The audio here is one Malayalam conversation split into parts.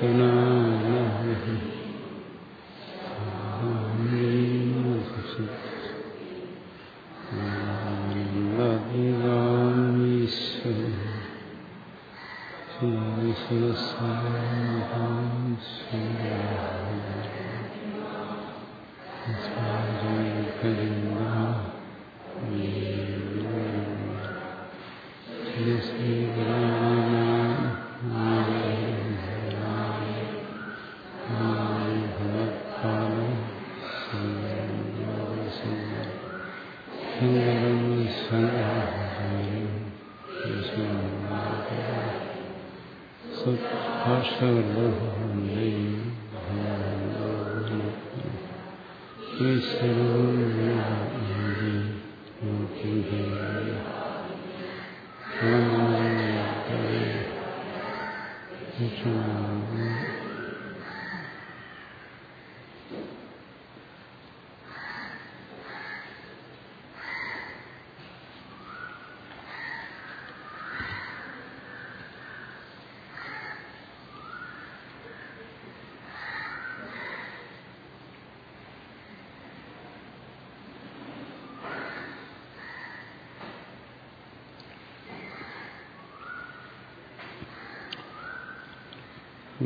സങ്കീർത്തനാമഹി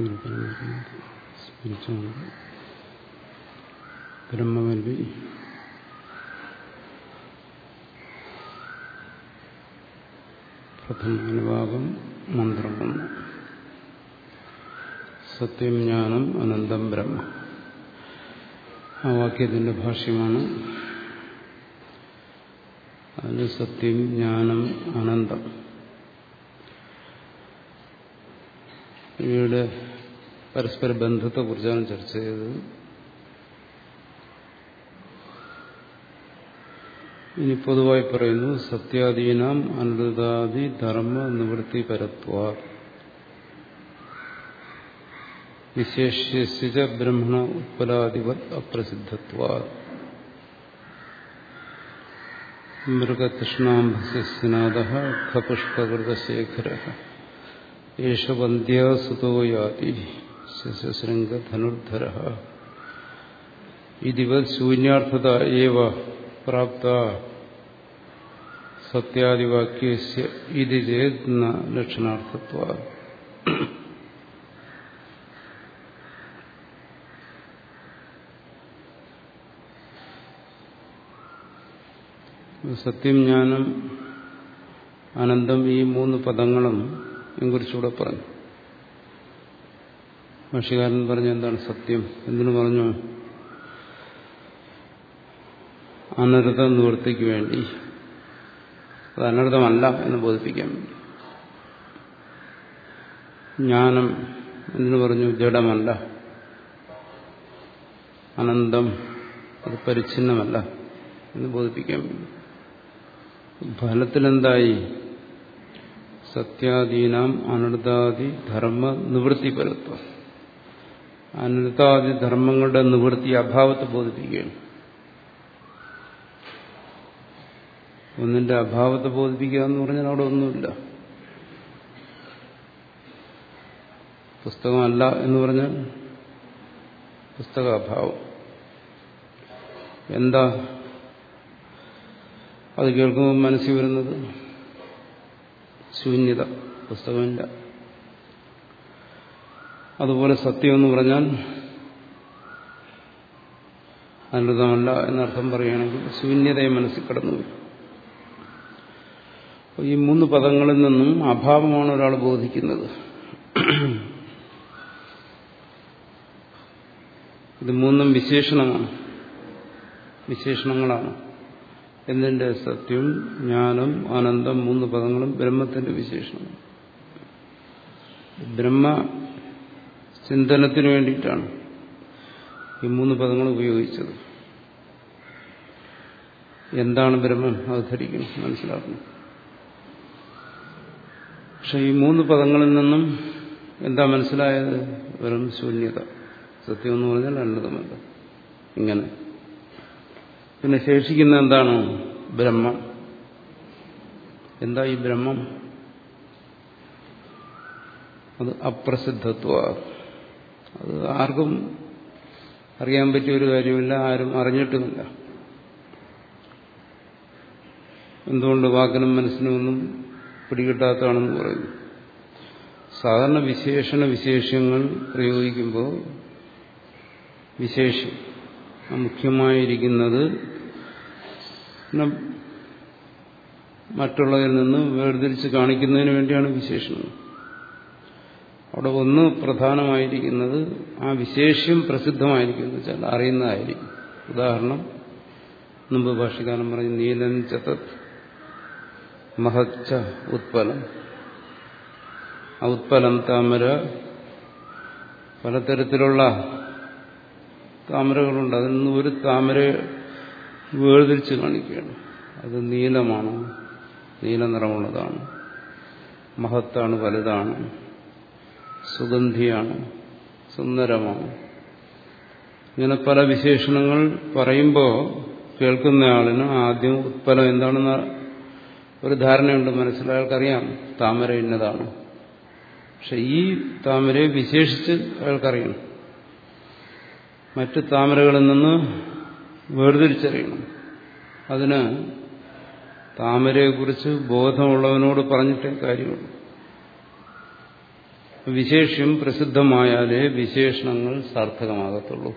സ്പിരിച്വൽ ബ്രഹ്മവൽവി പ്രഥമ അനുഭാഗം മന്ത്രം സത്യം ജ്ഞാനം അനന്തം ബ്രഹ്മ ആ വാക്യത്തിന്റെ ഭാഷ്യമാണ്. അതിന് സത്യം ജ്ഞാനം അനന്തം. ഇവയുടെ പരസ്പര ബന്ധത്തെക്കുറിച്ചാണ് ചർച്ച ചെയ്തത് ഇനി പൊതുവായി പറയുന്നു സത്യാദീനാം അനുദാദി ധർമ്മ നിവൃത്തി പരത്വ വിശേഷ്യ ബ്രഹ്മണ ഉത്പലാധിപത് അപ്രസിദ്ധത്വ മൃഗതൃഷ്ണാംഭസ്യനാഥ ഖപുഷ്പകൃതശേഖര ഏഷ വന്ധ്യാസുതോ യാതി ശശശൃംഗധനുർധര. ഇതിവത് ശൂന്യാർത്ഥത ഏവ പ്രാപ്ത സത്യാദിവാക്യസ്യ ഇത് ചേത് ലക്ഷണാർത്ഥത്വ. സത്യം ജ്ഞാനം അനന്തം ഈ മൂന്ന് പദങ്ങളും കുറിച്ചുകൂടെ പറഞ്ഞു. ഭാഷകാരൻ പറഞ്ഞ എന്താണ് സത്യം? എന്തിനു പറഞ്ഞു? അനർത്ഥ നിവൃത്തിക്ക് വേണ്ടി. അത് അനർത്ഥമല്ല എന്ന് ബോധിപ്പിക്കാൻ വേണ്ടി. ജ്ഞാനം എന്തിനു പറഞ്ഞു? ജഡമല്ല. അനന്തം അത് പരിച്ഛിന്നമല്ല എന്ന് ബോധിപ്പിക്കാൻ വേണ്ടി. ഫലത്തിലെന്തായി? സത്യാദീനാം അനർദാദി ധർമ്മ നിവൃത്തി അനൃതാദി ധർമ്മങ്ങളുടെ നിവൃത്തി അഭാവത്തെ ബോധിപ്പിക്കുകയാണ്. ഒന്നിന്റെ അഭാവത്തെ ബോധിപ്പിക്കുക എന്ന് പറഞ്ഞാൽ അവിടെ ഒന്നുമില്ല. പുസ്തകമല്ല എന്ന് പറഞ്ഞാൽ പുസ്തക അഭാവം എന്താ അത് കേൾക്കുമ്പോൾ മനസ്സിൽ വരുന്നത്? ശൂന്യത. പുസ്തകമില്ല. അതുപോലെ സത്യം എന്ന് പറഞ്ഞാൽ അനുതമല്ല എന്നർത്ഥം പറയുകയാണെങ്കിൽ ശൂന്യതയെ മനസ്സിൽ കടന്നു ഈ മൂന്ന് പദങ്ങളിൽ നിന്നും അഭാവമാണ് ഒരാൾ ബോധിക്കുന്നത്. ഇത് മൂന്നും വിശേഷണമാണ്. വിശേഷണങ്ങളാണ്. എന്തിന്റെ സത്യം ജ്ഞാനം ആനന്ദം മൂന്ന് പദങ്ങളും ബ്രഹ്മത്തിന്റെ വിശേഷണമാണ് ബ്രഹ്മ ചിന്തനത്തിന് വേണ്ടിയിട്ടാണ് ഈ മൂന്ന് പദങ്ങൾ ഉപയോഗിച്ചത്. എന്താണ് ബ്രഹ്മം അത് ധരിക്കണം. മനസ്സിലാക്കണം പക്ഷെ ഈ മൂന്ന് പദങ്ങളിൽ നിന്നും എന്താ മനസ്സിലായത്? വെറും ശൂന്യത. സത്യം എന്ന് പറഞ്ഞാൽ അന്നതമല്ല ഇങ്ങനെ. പിന്നെ ശേഷിക്കുന്ന എന്താണ്? ബ്രഹ്മം. എന്താ ഈ ബ്രഹ്മം? അത് അപ്രസിദ്ധത്വ അത് ആർക്കും അറിയാൻ പറ്റിയ ഒരു കാര്യമില്ല ആരും അറിഞ്ഞിട്ടുമില്ല. എന്തുകൊണ്ട് വാക്കിനും മനസ്സിനും ഒന്നും പിടികിട്ടാത്തതാണെന്ന് പറയുന്നു. സാധാരണ വിശേഷണ വിശേഷങ്ങൾ പ്രയോഗിക്കുമ്പോൾ വിശേഷം മുഖ്യമായിരിക്കുന്നത് മറ്റുള്ളവരിൽ നിന്ന് വേർതിരിച്ച് കാണിക്കുന്നതിന് വേണ്ടിയാണ് വിശേഷണം അവിടെ ഒന്ന് പ്രധാനമായിരിക്കുന്നത് ആ വിശേഷ്യം പ്രസിദ്ധമായിരിക്കുന്നു വെച്ചാൽ അറിയുന്നതായിരിക്കും. ഉദാഹരണം മുമ്പ് ഭാഷകാലം പറഞ്ഞു നീലം ചതത് മഹച്ച ഉത്പലം. ആ ഉത്പലം താമര പലതരത്തിലുള്ള താമരകളുണ്ട്. അതിൽ നിന്ന് ഒരു താമര വേർതിരിച്ച് കാണിക്കുകയാണ്. അത് നീലമാണ്. നീല നിറമുള്ളതാണ്. മഹത്താണ് വലുതാണ്. സുഗന്ധിയാണ് സുന്ദരമാണ്. ഇങ്ങനെ പല വിശേഷണങ്ങൾ പറയുമ്പോൾ കേൾക്കുന്നയാളിന് ആദ്യം ഉത്പലം എന്താണെന്ന് ഒരു ധാരണയുണ്ട് മനസ്സിൽ അയാൾക്കറിയാം താമര ഇന്നതാണ്. പക്ഷെ ഈ താമരയെ വിശേഷിച്ച് അയാൾക്കറിയണം. മറ്റ് താമരകളിൽ നിന്ന് വേർതിരിച്ചറിയണം. അതിന് താമരയെക്കുറിച്ച് ബോധമുള്ളവനോട് പറഞ്ഞിട്ടേ കാര്യമുള്ളൂ. വിശേഷ്യം പ്രസിദ്ധമായാലേ വിശേഷണങ്ങൾ സാർത്ഥകമാകത്തുള്ളൂ.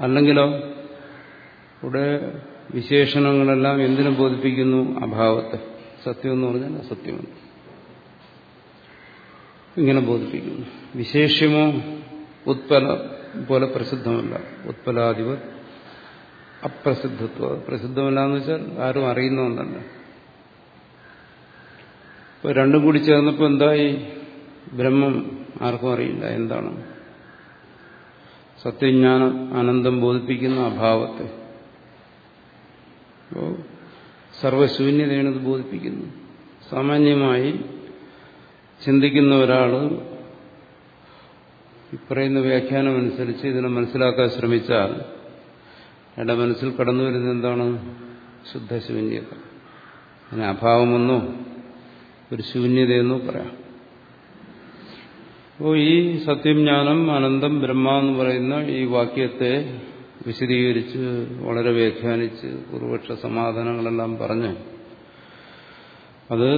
അല്ലെങ്കിലോ ഇവിടെ വിശേഷണങ്ങളെല്ലാം എന്തിനു ബോധിപ്പിക്കുന്നു? അഭാവത്തെ. സത്യം എന്ന് പറഞ്ഞാൽ അസത്യമെന്ന് ഇങ്ങനെ ബോധിപ്പിക്കുന്നു. വിശേഷ്യമോ ഉത്പല പോലെ പ്രസിദ്ധമല്ല. ഉത്പലാധിപ അപ്രസിദ്ധത്വം. പ്രസിദ്ധമല്ല എന്ന് വെച്ചാൽ ആരും അറിയുന്ന ഒന്നല്ല ഇപ്പൊ രണ്ടും കൂടി ചേർന്നപ്പോൾ എന്തായി? ബ്രഹ്മം ആർക്കും അറിയില്ല. എന്താണ്? സത്യജ്ഞാനം ആനന്ദം ബോധിപ്പിക്കുന്ന അഭാവത്തെ. അപ്പോൾ സർവശൂന്യതയാണിത് ബോധിപ്പിക്കുന്നു സാമാന്യമായി ചിന്തിക്കുന്ന ഒരാൾ പറയുന്ന വ്യാഖ്യാനം അനുസരിച്ച് ഇതിനെ മനസ്സിലാക്കാൻ ശ്രമിച്ചാൽ എന്റെ മനസ്സിൽ കടന്നു വരുന്നത് എന്താണ്? ശുദ്ധശൂന്യത. അതിന് അഭാവമെന്നോ ഒരു ശൂന്യതയെന്നോ പറയാം. അപ്പോൾ ഈ സത്യം ജ്ഞാനം അനന്തം ബ്രഹ്മ എന്ന് പറയുന്ന ഈ വാക്യത്തെ വിശദീകരിച്ച് വളരെ വ്യാഖ്യാനിച്ച് പൂർവക്ഷ സമാധാനങ്ങളെല്ലാം പറഞ്ഞ് അത്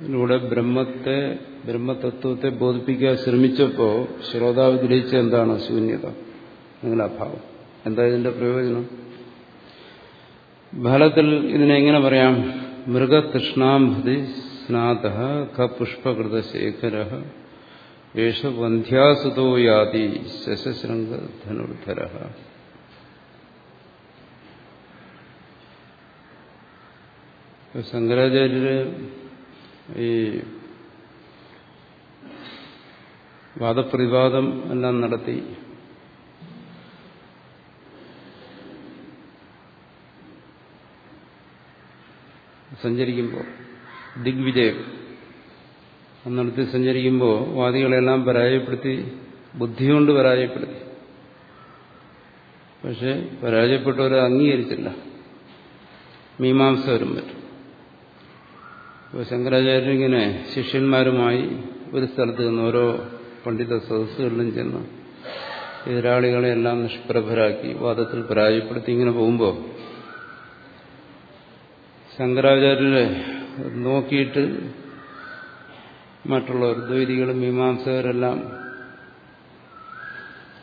ഇതിലൂടെ ബ്രഹ്മത്തെ ബ്രഹ്മതത്വത്തെ ബോധിപ്പിക്കാൻ ശ്രമിച്ചപ്പോൾ ശ്രോതാവ് ഗ്രഹിച്ച എന്താണ് ശൂന്യത? അങ്ങനെ അഭാവം. എന്താ ഇതിന്റെ പ്രയോജനം? ഫലത്തിൽ ഇതിനെങ്ങനെ പറയാം? മൃഗതൃഷ്ണാംഭതി സ്നാത ഖ പുഷ്പകൃതശേഖര യേശ വന്ധ്യാസുതോ യാതി ശശശൃംഗധനുർധര ശങ്കരാചാര്യര് ഈ വാദപ്രതിവാദം എല്ലാം നടത്തി സഞ്ചരിക്കുമ്പോൾ ദിഗ്വിജയം നടത്തി സഞ്ചരിക്കുമ്പോൾ വാദികളെല്ലാം പരാജയപ്പെടുത്തി ബുദ്ധികൊണ്ട് പരാജയപ്പെടുത്തി. പക്ഷെ പരാജയപ്പെട്ടവരെ അംഗീകരിച്ചില്ല. മീമാംസകരും പറ്റും ഇപ്പോൾ ശങ്കരാചാര്യർ ഇങ്ങനെ ശിഷ്യന്മാരുമായി ഒരു സ്ഥലത്ത് നിന്ന് ഓരോ പണ്ഡിത സദസ്സുകളിലും ചെന്ന് എതിരാളികളെല്ലാം നിഷ്പ്രഭരാക്കി വാദത്തിൽ പരാജയപ്പെടുത്തി ഇങ്ങനെ പോകുമ്പോൾ ശങ്കരാചാര്യരെ നോക്കിയിട്ട് മറ്റുള്ളവർ ദ്വൈതികളും മീമാംസകരെല്ലാം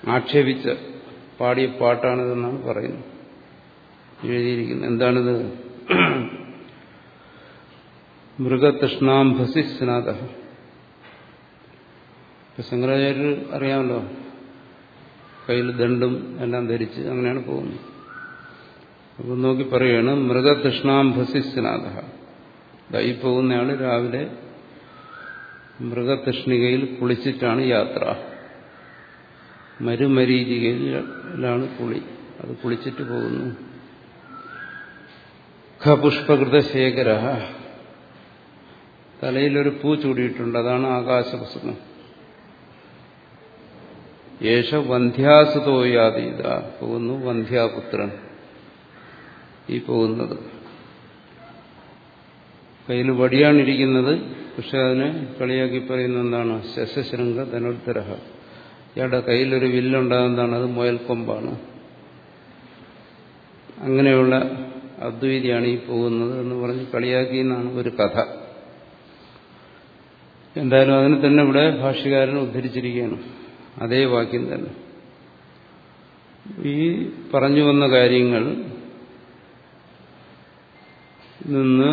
ആക്ഷേപിച്ച പാടിയ പാട്ടാണിതെന്നാണ് പറയുന്നത്. എഴുതിയിരിക്കുന്നത്. എന്താണിത്? മൃഗതൃഷ്ണാംഭസി സ്നാത ശങ്കരാചാര്യർ അറിയാമല്ലോ കയ്യിൽ ദണ്ടും എല്ലാം ധരിച്ച് അങ്ങനെയാണ് പോകുന്നത്. അപ്പൊ നോക്കി പറയാണ് മൃഗതൃഷ്ണാംഭസി സ്നാഥ ഈ പോകുന്നയാൾ രാവിലെ മൃഗതൃഷ്ണികയിൽ കുളിച്ചിട്ടാണ് യാത്ര. മരുമരീചികയിലാണ് കുളി. അത് കുളിച്ചിട്ട് പോകുന്നു. ഖപുഷ്പകൃത ശേഖര തലയിലൊരു പൂ ചൂടിയിട്ടുണ്ട്. അതാണ് ആകാശപുസ്തകം യേശ വന്ധ്യാസുതോയാതീത പോകുന്നു വന്ധ്യാപുത്രൻ. ഈ പോകുന്നത്. കയ്യിൽ വടിയാണിരിക്കുന്നത് പക്ഷെ അതിനെ കളിയാക്കി പറയുന്ന എന്താണ്? ശശശൃംഗ ധനുർത്തരഹ ഇയാളുടെ കയ്യിലൊരു വില്ലുണ്ടാകുന്നതാണ് അത് മുയൽക്കൊമ്പാണ് അങ്ങനെയുള്ള അദ്വൈതിയാണ് ഈ പോകുന്നത് എന്ന് പറഞ്ഞ് കളിയാക്കി എന്നാണ് ഒരു കഥ. എന്തായാലും അതിനെ തന്നെ ഇവിടെ ഭാഷ്യകാരൻ ഉദ്ധരിച്ചിരിക്കുകയാണ്. അതേ വാക്യം തന്നെ. ഈ പറഞ്ഞു വന്ന കാര്യങ്ങൾ നിന്ന്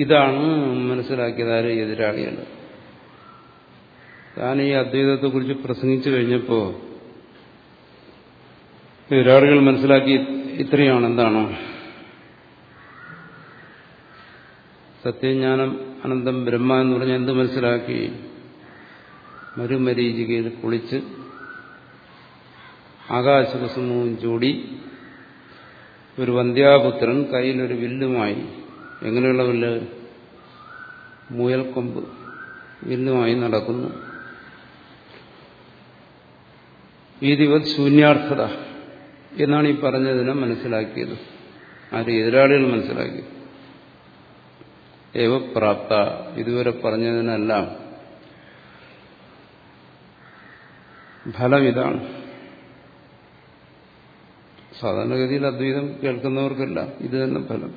ഇതാണ് മനസ്സിലാക്കിയത് ആര് എതിരാളിയാണ് താൻ ഈ അദ്വൈതത്തെ കുറിച്ച് പ്രസംഗിച്ചു കഴിഞ്ഞപ്പോൾ എതിരാളികൾ മനസ്സിലാക്കി ഇത്രയാണ് എന്താണോ. സത്യജ്ഞാനം അനന്തം ബ്രഹ്മ എന്ന് പറഞ്ഞ് എന്ത് മനസ്സിലാക്കി? മരുമരീചികയിൽ കുളിച്ച് ആകാശവസമവും ചൂടി ഒരു വന്ധ്യാപുത്രൻ കയ്യിലൊരു വില്ലുമായി എങ്ങനെയുള്ള വില്ല്? മുയൽക്കൊമ്പ് വില്ലുമായി നടക്കുന്നു. ഈ ദിവസ് ശൂന്യാർത്ഥത എന്നാണ് ഈ പറഞ്ഞതിനെ മനസ്സിലാക്കിയത്. ആര് എതിരാളികൾ മനസ്സിലാക്കി. ഏവപ്രാപ്ത ഇതുവരെ പറഞ്ഞതിനെല്ലാം ഫലം ഇതാണ്. സാധാരണഗതിയിൽ അദ്വൈതം കേൾക്കുന്നവർക്കല്ല. ഇത് തന്നെ ഫലം.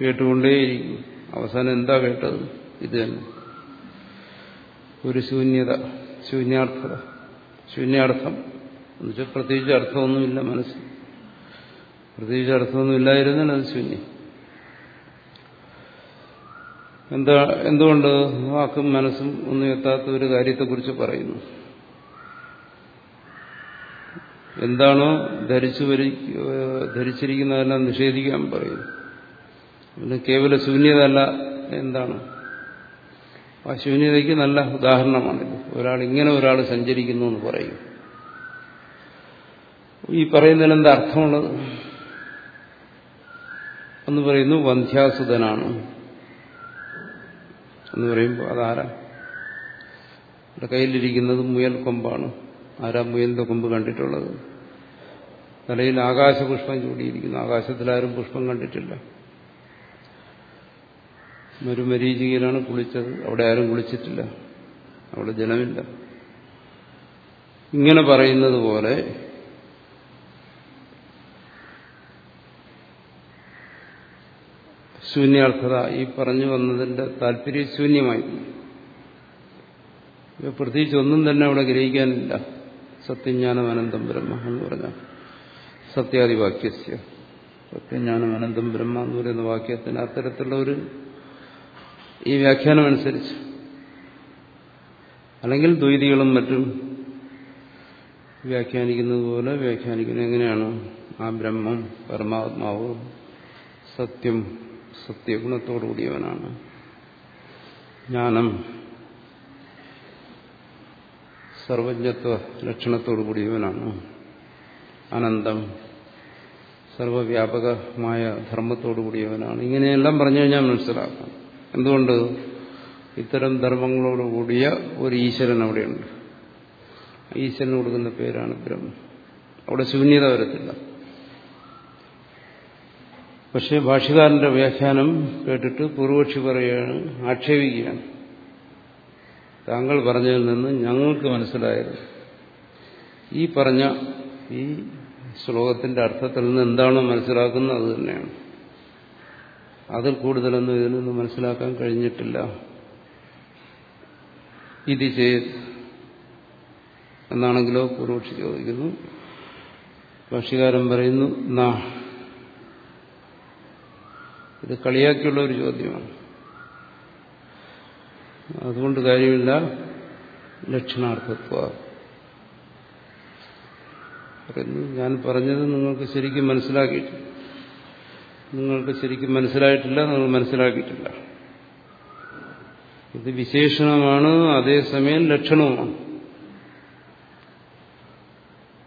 കേട്ടുകൊണ്ടേയിരിക്കും. അവസാനം എന്താ കേട്ടത്? ഇത് തന്നെ. ഒരു ശൂന്യത ശൂന്യാർത്ഥത. ശൂന്യാർത്ഥം എന്നുവെച്ചാൽ പ്രത്യേകിച്ച് അർത്ഥമൊന്നുമില്ല മനസ്സ് പ്രത്യേകിച്ച് അർത്ഥമൊന്നും ഇല്ലായിരുന്നാൽ അത് ശൂന്യം. എന്താ എന്തുകൊണ്ട് വാക്കും മനസ്സും ഒന്നും എത്താത്ത ഒരു കാര്യത്തെക്കുറിച്ച് പറയുന്നു? എന്താണോ ധരിച്ചു ധരിച്ചിരിക്കുന്നതെല്ലാം നിഷേധിക്കാൻ പറയുന്നു പിന്നെ കേവല ശൂന്യതല്ല എന്താണ്? ആ ശൂന്യതയ്ക്ക് നല്ല ഉദാഹരണമാണിത് ഒരാൾ ഇങ്ങനെ ഒരാൾ സഞ്ചരിക്കുന്നു എന്ന് പറയും. ഈ പറയുന്നതിന് എന്താ അർത്ഥമുള്ളത്? എന്ന് പറയുന്നു വന്ധ്യാസുതനാണ്. എന്ന് പറയുമ്പോൾ അതാരാ? കയ്യിലിരിക്കുന്നത് മുയൽ കൊമ്പാണ് ആരാ മുയലിന്റെ കൊമ്പ് കണ്ടിട്ടുള്ളത്? തലയിൽ ആകാശപുഷ്പം ചൂടിയിരിക്കുന്നു. ആകാശത്തിൽ ആരും പുഷ്പം കണ്ടിട്ടില്ല. ഒരു മരുമരീചികയിലാണ് കുളിച്ചത്. അവിടെ ആരും കുളിച്ചിട്ടില്ല. അവിടെ ജലമില്ല ഇങ്ങനെ പറയുന്നത് പോലെ ശൂന്യാർത്ഥത ഈ പറഞ്ഞു വന്നതിന്റെ താല്പര്യം ശൂന്യമായി. പ്രത്യേകിച്ച് ഒന്നും തന്നെ അവിടെ ഗ്രഹിക്കാനില്ല. സത്യജ്ഞാനം അനന്തം ബ്രഹ്മ എന്ന് പറഞ്ഞ സത്യാദിവാക്യസ്യ സത്യജ്ഞാനം അനന്തം ബ്രഹ്മ എന്ന് പറയുന്ന വാക്യത്തിന് അത്തരത്തിലുള്ള ഒരു ഈ വ്യാഖ്യാനമനുസരിച്ച് അല്ലെങ്കിൽ ദ്വൈതികളും മറ്റും വ്യാഖ്യാനിക്കുന്നത് പോലെ വ്യാഖ്യാനിക്കുന്നത് എങ്ങനെയാണ്? ആ ബ്രഹ്മം പരമാത്മാവ് സത്യം സത്യഗുണത്തോടുകൂടിയവനാണ്. ജ്ഞാനം സർവജ്ഞത്വ ലക്ഷണത്തോടുകൂടിയവനാണ് അനന്തം. സർവവ്യാപകമായ ധർമ്മത്തോടുകൂടിയവനാണ് ഇങ്ങനെയെല്ലാം പറഞ്ഞു കഴിഞ്ഞാൽ മനസ്സിലാക്കാം. എന്തുകൊണ്ട്? ഇത്തരം ധർമ്മങ്ങളോടുകൂടിയ ഒരു ഈശ്വരൻ അവിടെയുണ്ട്. ഈശ്വരന് കൊടുക്കുന്ന പേരാണ് ബ്രഹ്മം. അവിടെ ശൂന്യത വരത്തില്ല. പക്ഷേ ഭാഷ്യകാരന്റെ വ്യാഖ്യാനം കേട്ടിട്ട് പൂർവക്ഷി പറയുകയാണ് ആക്ഷേപിക്കുകയാണ്. താങ്കൾ പറഞ്ഞതിൽ നിന്ന് ഞങ്ങൾക്ക് മനസ്സിലായത്. ഈ പറഞ്ഞ ഈ ശ്ലോകത്തിന്റെ അർത്ഥത്തിൽ നിന്ന് എന്താണോ മനസ്സിലാക്കുന്നത് അത് തന്നെയാണ്. അതിൽ കൂടുതലൊന്നും ഇതിൽ നിന്ന് മനസ്സിലാക്കാൻ കഴിഞ്ഞിട്ടില്ല. ഇത് ചെയ്ത് എന്നാണെങ്കിലോ പൂർവക്ഷി ചോദിക്കുന്നു. ഭാഷ്യകാരൻ പറയുന്നു നാ. ഇത് കളിയാക്കിയുള്ള ഒരു ചോദ്യമാണ്. അതുകൊണ്ട് കാര്യമില്ല. ലക്ഷണാർത്ഥത്വ. ഞാൻ പറഞ്ഞത് നിങ്ങൾക്ക് ശരിക്കും മനസ്സിലാക്കിയിട്ടില്ല. നിങ്ങൾക്ക് ശരിക്കും മനസ്സിലായിട്ടില്ല നിങ്ങൾ മനസ്സിലാക്കിയിട്ടില്ല. ഇത് വിശേഷണമാണ് അതേസമയം ലക്ഷണവുമാണ്.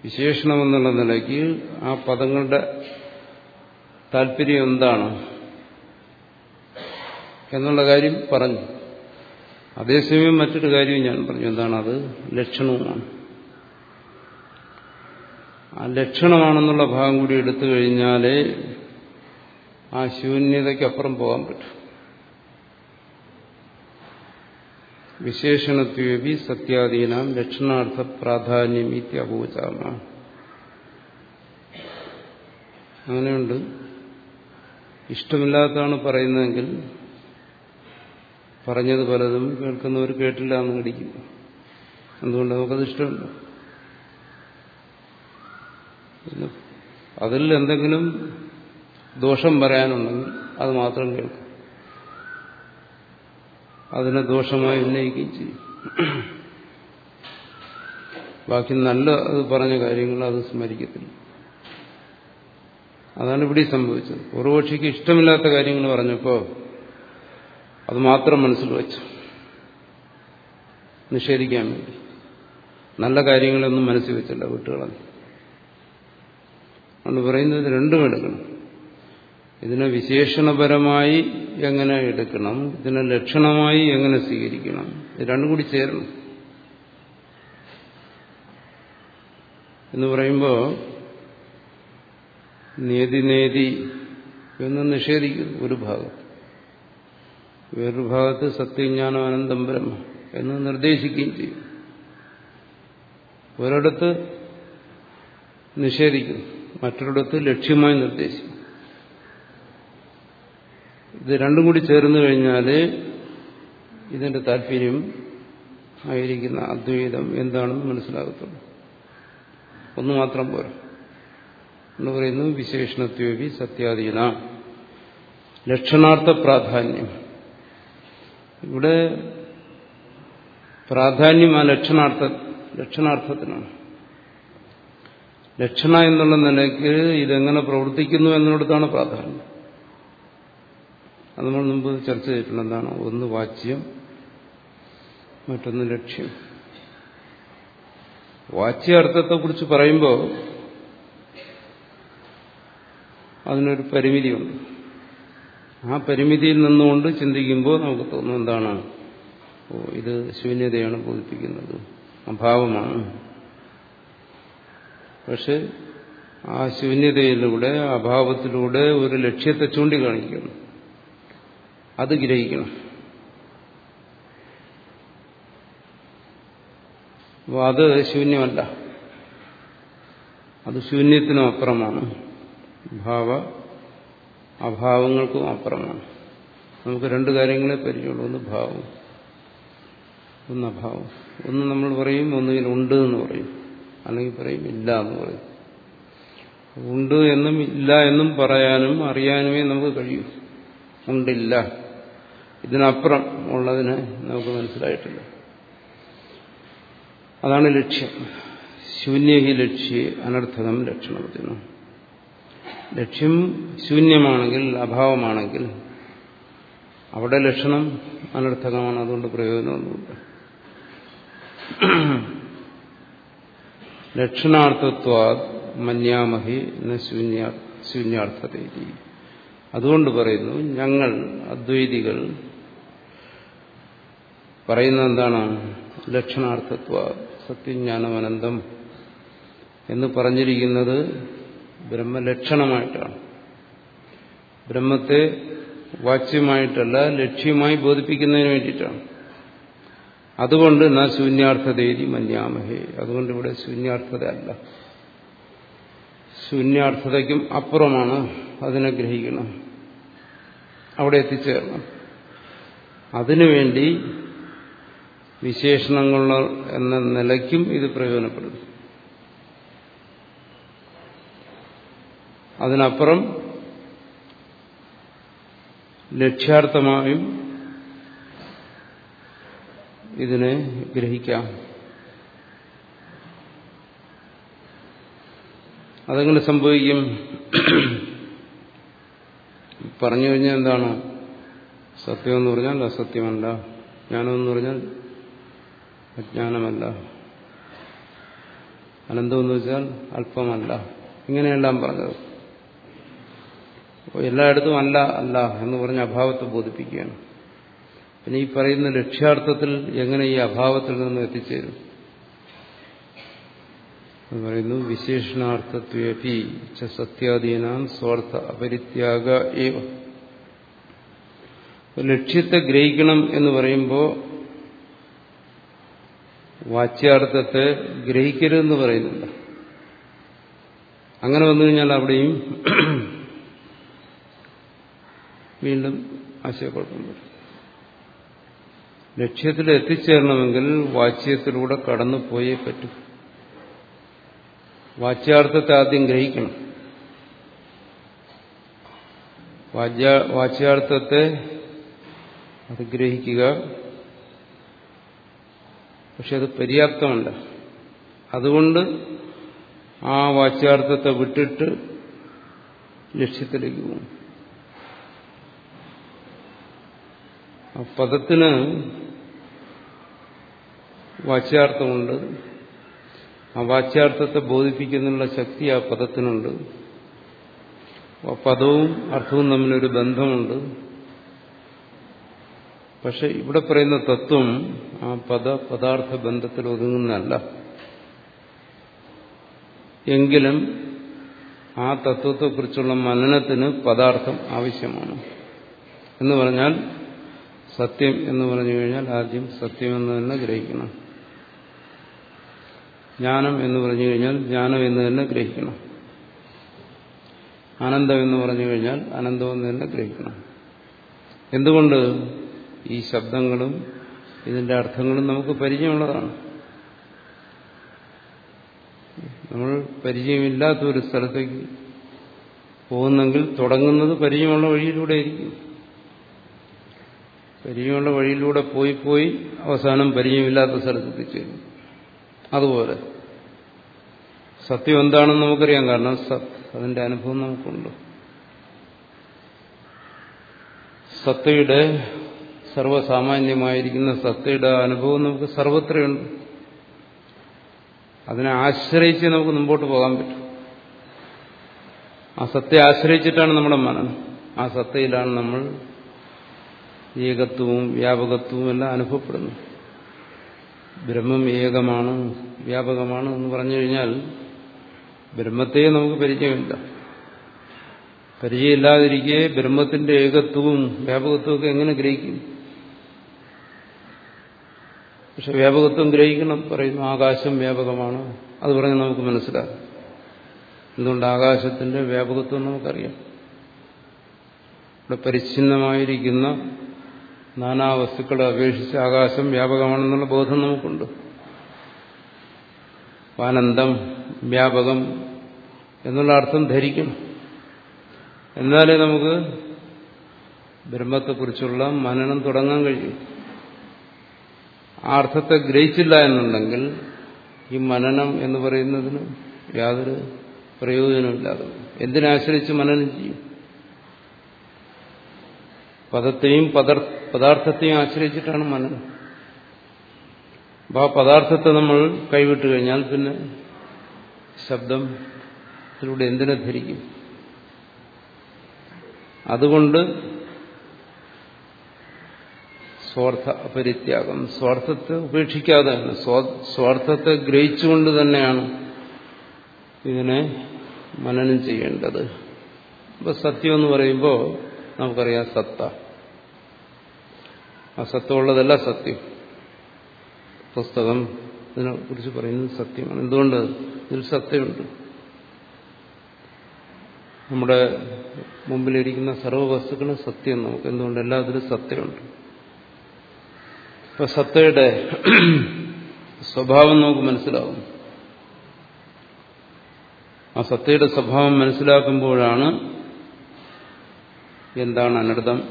വിശേഷണമെന്നുള്ള നിലയ്ക്ക് ആ പദങ്ങളുടെ താല്പര്യം എന്താണ്? എന്നുള്ള കാര്യം പറഞ്ഞു. അതേസമയം മറ്റൊരു കാര്യം ഞാൻ പറഞ്ഞു. എന്താണ് അത്? ലക്ഷണവുമാണ്. ആ ലക്ഷണമാണെന്നുള്ള ഭാഗം കൂടി എടുത്തു കഴിഞ്ഞാലേ ആ ശൂന്യതയ്ക്കപ്പുറം പോകാൻ പറ്റും. വിശേഷണത്വേപി സത്യാദീനാം ലക്ഷണാർത്ഥ പ്രാധാന്യം ഇത്യപൂചാമ അങ്ങനെയുണ്ട്. ഇഷ്ടമില്ലാത്തതാണ് പറയുന്നതെങ്കിൽ പറഞ്ഞത് പലതും കേൾക്കുന്നവർ കേട്ടില്ല എന്ന് കടിക്കും. എന്തുകൊണ്ട് നമുക്കത് ഇഷ്ടമുണ്ട് അതിൽ എന്തെങ്കിലും ദോഷം പറയാനുണ്ടെങ്കിൽ അത് മാത്രം കേൾക്കും. അതിനെ ദോഷമായി ഉന്നയിക്കുകയും ചെയ്യും. ബാക്കി നല്ല അത് പറഞ്ഞ കാര്യങ്ങൾ അത് സ്മരിക്കത്തില്ല. അതാണ് ഇവിടെ സംഭവിച്ചത്. പൂർവപക്ഷിക്ക് ഇഷ്ടമില്ലാത്ത കാര്യങ്ങൾ പറഞ്ഞപ്പോൾ അത് മാത്രം മനസ്സിൽ വച്ചു നിഷേധിക്കാൻ വേണ്ടി. നല്ല കാര്യങ്ങളൊന്നും മനസ്സിൽ വെച്ചില്ല വിട്ടുകളഞ്ഞു അതുകൊണ്ട് പറയുന്നത് രണ്ടും എടുക്കണം. ഇതിനെ വിശേഷണപരമായി എങ്ങനെ എടുക്കണം? ഇതിനെ ലക്ഷണമായി എങ്ങനെ സ്വീകരിക്കണം? ഇത് രണ്ടും കൂടി ചേരണം. എന്ന് പറയുമ്പോൾ നേതി നേതി എന്ന് നിഷേധിക്കുന്നു ഒരു ഭാഗത്ത്. വേറൊരു ഭാഗത്ത് സത്യജ്ഞാനം അനന്തം ബ്രഹ്മ എന്ന് നിർദ്ദേശിക്കുകയും ചെയ്യും. ഒരിടത്ത് നിഷേധിക്കും മറ്റൊരിടത്ത് ലക്ഷ്യമായി നിർദ്ദേശിക്കും ഇത് രണ്ടും കൂടി ചേർന്ന് കഴിഞ്ഞാൽ ഇതിന്റെ താല്പര്യം ആയിരിക്കുന്ന അദ്വൈതം എന്താണെന്ന് മനസ്സിലാകത്തുള്ളൂ. ഒന്ന് മാത്രം പോരാ. എന്ന് പറയുന്നു വിശേഷണത്വേവി സത്യാധീന. ലക്ഷണാർത്ഥ പ്രാധാന്യം. ഇവിടെ പ്രാധാന്യം ആ ലക്ഷണാർത്ഥ ലക്ഷണാർത്ഥത്തിനാണ്. ലക്ഷണ എന്നുള്ള നിലയ്ക്ക് ഇതെങ്ങനെ പ്രവർത്തിക്കുന്നു എന്നിടത്താണ് പ്രാധാന്യം. അത് നമ്മൾ മുമ്പ് ചർച്ച ചെയ്തിട്ടുള്ള എന്താണ്? ഒന്ന് വാച്യം മറ്റൊന്ന് ലക്ഷ്യം. വാച്യാർത്ഥത്തെക്കുറിച്ച് പറയുമ്പോൾ അതിനൊരു പരിമിതിയുണ്ട്. ആ പരിമിതിയിൽ നിന്നുകൊണ്ട് ചിന്തിക്കുമ്പോൾ നമുക്ക് തോന്നുന്നു എന്താണ്? ഓ ഇത് ശൂന്യതയാണ് ബോധിപ്പിക്കുന്നത്. അഭാവമാണ്. പക്ഷെ ആ ശൂന്യതയിലൂടെ അഭാവത്തിലൂടെ ഒരു ലക്ഷ്യത്തെ ചൂണ്ടിക്കാണിക്കണം അത് ഗ്രഹിക്കണം. അപ്പോൾ അത് ശൂന്യമല്ല. അത് ശൂന്യത്തിനും അപ്പുറമാണ്. ഭാവ അഭാവങ്ങൾക്കും അപ്പുറമാണ്. നമുക്ക് രണ്ട് കാര്യങ്ങളെ പരിചയമുള്ളൂ. ഒന്ന് ഭാവം ഒന്ന് അഭാവം. ഒന്ന് നമ്മൾ പറയും ഒന്നുകിൽ ഉണ്ട് എന്ന് പറയും. അല്ലെങ്കിൽ പറയും ഇല്ല എന്ന് പറയും. ഉണ്ട് എന്നും ഇല്ല എന്നും പറയാനും അറിയാനുമേ നമുക്ക് കഴിയൂ. ഉണ്ടില്ല. ഇതിനപ്പുറം ഉള്ളതിന് നമുക്ക് മനസ്സിലായിട്ടില്ല. അതാണ് ലക്ഷ്യം. ശൂന്യഹി ലക്ഷ്യ അനർത്ഥകം ലക്ഷണത്തിന് ലക്ഷ്യം ശൂന്യമാണെങ്കിൽ അഭാവമാണെങ്കിൽ അവിടെ ലക്ഷണം അനർത്ഥകമാണ് അതുകൊണ്ട് പ്രയോജനമൊന്നുമില്ല. ലക്ഷണാർത്ഥത്വാ മന്യാമഹി ശൂന്യ ശൂന്യാർത്ഥത അതുകൊണ്ട് പറയുന്നു ഞങ്ങൾ അദ്വൈതികൾ പറയുന്ന എന്താണ്? ലക്ഷണാർത്ഥത്വ സത്യജ്ഞാനം അനന്തം എന്ന് പറഞ്ഞിരിക്കുന്നത് ബ്രഹ്മലക്ഷണമായിട്ടാണ്. ബ്രഹ്മത്തെ വാച്യമായിട്ടല്ല ലക്ഷ്യമായി ബോധിപ്പിക്കുന്നതിന് വേണ്ടിയിട്ടാണ്. അതുകൊണ്ട് നാ ശൂന്യാർത്ഥതേരി മന്യാമഹേ. അതുകൊണ്ട് ഇവിടെ ശൂന്യാർത്ഥത അല്ല. ശൂന്യാർത്ഥതയ്ക്കും അപ്പുറമാണ് അതിനെ ഗ്രഹിക്കണം. അവിടെ എത്തിച്ചേരണം. അതിനുവേണ്ടി വിശേഷണങ്ങൾ എന്ന നിലയ്ക്കും ഇത് പ്രയോജനപ്പെടുന്നു. അതിനപ്പുറം ലക്ഷ്യാർത്ഥമായും ഇതിനെ ഗ്രഹിക്കാം. അതെങ്ങനെ സംഭവിക്കും? പറഞ്ഞു കഴിഞ്ഞാൽ എന്താണ്? സത്യമെന്ന് പറഞ്ഞാൽ അസത്യമല്ല. ജ്ഞാനമെന്ന് പറഞ്ഞാൽ അജ്ഞാനമല്ല. അനന്തമെന്ന് വെച്ചാൽ അല്പമല്ല. ഇങ്ങനെയെല്ലാം പറഞ്ഞത്. എല്ലായിടത്തും അല്ല അല്ല എന്ന് പറഞ്ഞ അഭാവത്തെ ബോധിപ്പിക്കുകയാണ്. പിന്നെ ഈ പറയുന്ന ലക്ഷ്യാർത്ഥത്തിൽ എങ്ങനെ ഈ അഭാവത്തിൽ നിന്ന് എത്തിച്ചേരും? എന്ന് പറയുന്നു വിശേഷണാർത്ഥത്വേപി ച സത്യാധീനാം സ്വാർത്ഥ അപരിത്യാഗ ഏവ. ലക്ഷ്യത്തെ ഗ്രഹിക്കണം എന്ന് പറയുമ്പോൾ വാച്യാർത്ഥത്തെ ഗ്രഹിക്കരുതെന്ന് പറയുന്നില്ല അങ്ങനെ വന്നു കഴിഞ്ഞാൽ അവിടെയും വീണ്ടും ആശയക്കുഴപ്പം വരും. ലക്ഷ്യത്തിൽ എത്തിച്ചേരണമെങ്കിൽ വാച്യത്തിലൂടെ കടന്നു പോയേ പറ്റൂ. വാച്യാർത്ഥത്തെ ആദ്യം ഗ്രഹിക്കണം. വാച്യ വാച്യാർത്ഥത്തെ അത് ഗ്രഹിക്കുക. പക്ഷെ അത് പര്യാപ്തമല്ല. അതുകൊണ്ട് ആ വാച്യാർത്ഥത്തെ വിട്ടിട്ട് ലക്ഷ്യത്തിലേക്ക് പോകും. ആ പദത്തിന് വാച്യാർത്ഥമുണ്ട്. ആ വാച്യാർത്ഥത്തെ ബോധിപ്പിക്കുന്നുള്ള ശക്തി ആ പദത്തിനുണ്ട്. പദവും അർത്ഥവും തമ്മിലൊരു ബന്ധമുണ്ട്. പക്ഷെ ഇവിടെ പറയുന്ന തത്വം ആ പദ പദാർത്ഥ ബന്ധത്തിൽ ഒതുങ്ങുന്നതല്ല. എങ്കിലും ആ തത്വത്തെക്കുറിച്ചുള്ള മനനത്തിന് പദാർത്ഥം ആവശ്യമാണ്. എന്ന് പറഞ്ഞാൽ സത്യം എന്ന് പറഞ്ഞു കഴിഞ്ഞാൽ ആദ്യം സത്യം എന്ന് തന്നെ ഗ്രഹിക്കണം. ജ്ഞാനം എന്ന് പറഞ്ഞു കഴിഞ്ഞാൽ ജ്ഞാനം എന്ന് തന്നെ ഗ്രഹിക്കണം. ആനന്ദം എന്ന് പറഞ്ഞു കഴിഞ്ഞാൽ ആനന്ദം എന്ന് തന്നെ ഗ്രഹിക്കണം. എന്തുകൊണ്ട് ഈ ശബ്ദങ്ങളും ഇതിന്റെ അർത്ഥങ്ങളും നമുക്ക് പരിചയമുള്ളതാണ്? നമ്മൾ പരിചയമില്ലാത്ത ഒരു സ്ഥലത്തേക്ക് പോകുന്നെങ്കിൽ തുടങ്ങുന്നത് പരിചയമുള്ള വഴിയിലൂടെ ആയിരിക്കും. പരിചയമുള്ള വഴിയിലൂടെ പോയി പോയി അവസാനം പരിചയമില്ലാത്ത സ്ഥലത്തെത്തിച്ചേരും അതുപോലെ സത്യം എന്താണെന്ന് നമുക്കറിയാം. കാരണം അതിന്റെ അനുഭവം നമുക്കുണ്ട്. സത്തയുടെ സർവസാമാന്യമായിരിക്കുന്ന സത്തയുടെ അനുഭവം നമുക്ക് സർവത്രയുണ്ട്. അതിനെ ആശ്രയിച്ച് നമുക്ക് മുമ്പോട്ട് പോകാൻ പറ്റും. ആ സത്തയെ ആശ്രയിച്ചിട്ടാണ് നമ്മുടെ മനം ആ സത്തയിലാണ് നമ്മൾ ഏകത്വവും വ്യാപകത്വവും എല്ലാം അനുഭവപ്പെടുന്നു. ബ്രഹ്മം ഏകമാണ് വ്യാപകമാണ് എന്ന് പറഞ്ഞു കഴിഞ്ഞാൽ ബ്രഹ്മത്തെ നമുക്ക് പരിചയമില്ല. പരിചയമില്ലാതിരിക്കെ ബ്രഹ്മത്തിന്റെ ഏകത്വവും വ്യാപകത്വവും ഒക്കെ എങ്ങനെ ഗ്രഹിക്കും? പക്ഷെ വ്യാപകത്വം ഗ്രഹിക്കണം പറയുന്നു ആകാശം വ്യാപകമാണ്. അത് പറഞ്ഞ് നമുക്ക് മനസ്സിലാകും. എന്തുകൊണ്ട് ആകാശത്തിന്റെ വ്യാപകത്വം നമുക്കറിയാം? ഇവിടെ പരിച്ഛിന്നമായിരിക്കുന്ന നാനാ വസ്തുക്കളെ അപേക്ഷിച്ച് ആകാശം വ്യാപകമാണെന്നുള്ള ബോധം നമുക്കുണ്ട്. ആനന്ദം വ്യാപകം എന്നുള്ള അർത്ഥം ധരിക്കും എന്നാലേ നമുക്ക് ബ്രഹ്മത്തെക്കുറിച്ചുള്ള മനനം തുടങ്ങാൻ കഴിയും. ആ അർത്ഥത്തെ ഗ്രഹിച്ചില്ല എന്നുണ്ടെങ്കിൽ ഈ മനനം എന്ന് പറയുന്നതിന് യാതൊരു പ്രയോജനമില്ലാതെ എന്തിനാശ്രയിച്ച് മനനം ചെയ്യും? പദത്തെയും പദർ പദാർത്ഥത്തെയും ആശ്രയിച്ചിട്ടാണ് മനനം അപ്പോൾ ആ പദാർത്ഥത്തെ നമ്മൾ കൈവിട്ട് കഴിഞ്ഞാൽ പിന്നെ ശബ്ദത്തിലൂടെ എന്തിനെ ധരിക്കും? അതുകൊണ്ട് സ്വാർത്ഥ അപരിത്യാഗം. സ്വാർത്ഥത്തെ ഉപേക്ഷിക്കാതെ തന്നെ സ്വാർത്ഥത്തെ ഗ്രഹിച്ചുകൊണ്ട് തന്നെയാണ് ഇതിനെ മനനം ചെയ്യേണ്ടത്. അപ്പൊ സത്യം എന്ന് പറയുമ്പോൾ നമുക്കറിയാം സത്ത. ആ സത്യമുള്ളതല്ല സത്യം. പുസ്തകം ഇതിനെ കുറിച്ച് പറയുന്നത് സത്യമാണ്. എന്തുകൊണ്ട്? ഇതിൽ സത്യമുണ്ട്. നമ്മുടെ മുമ്പിലിരിക്കുന്ന സർവ വസ്തുക്കളും സത്യം നമുക്ക്. എന്തുകൊണ്ട്? എല്ലാത്തിലും സത്യമുണ്ട്. ഇപ്പൊ സത്തയുടെ സ്വഭാവം നമുക്ക് മനസ്സിലാവും ആ സത്തയുടെ സ്വഭാവം മനസ്സിലാക്കുമ്പോഴാണ് എന്താണ് അനർത്ഥം?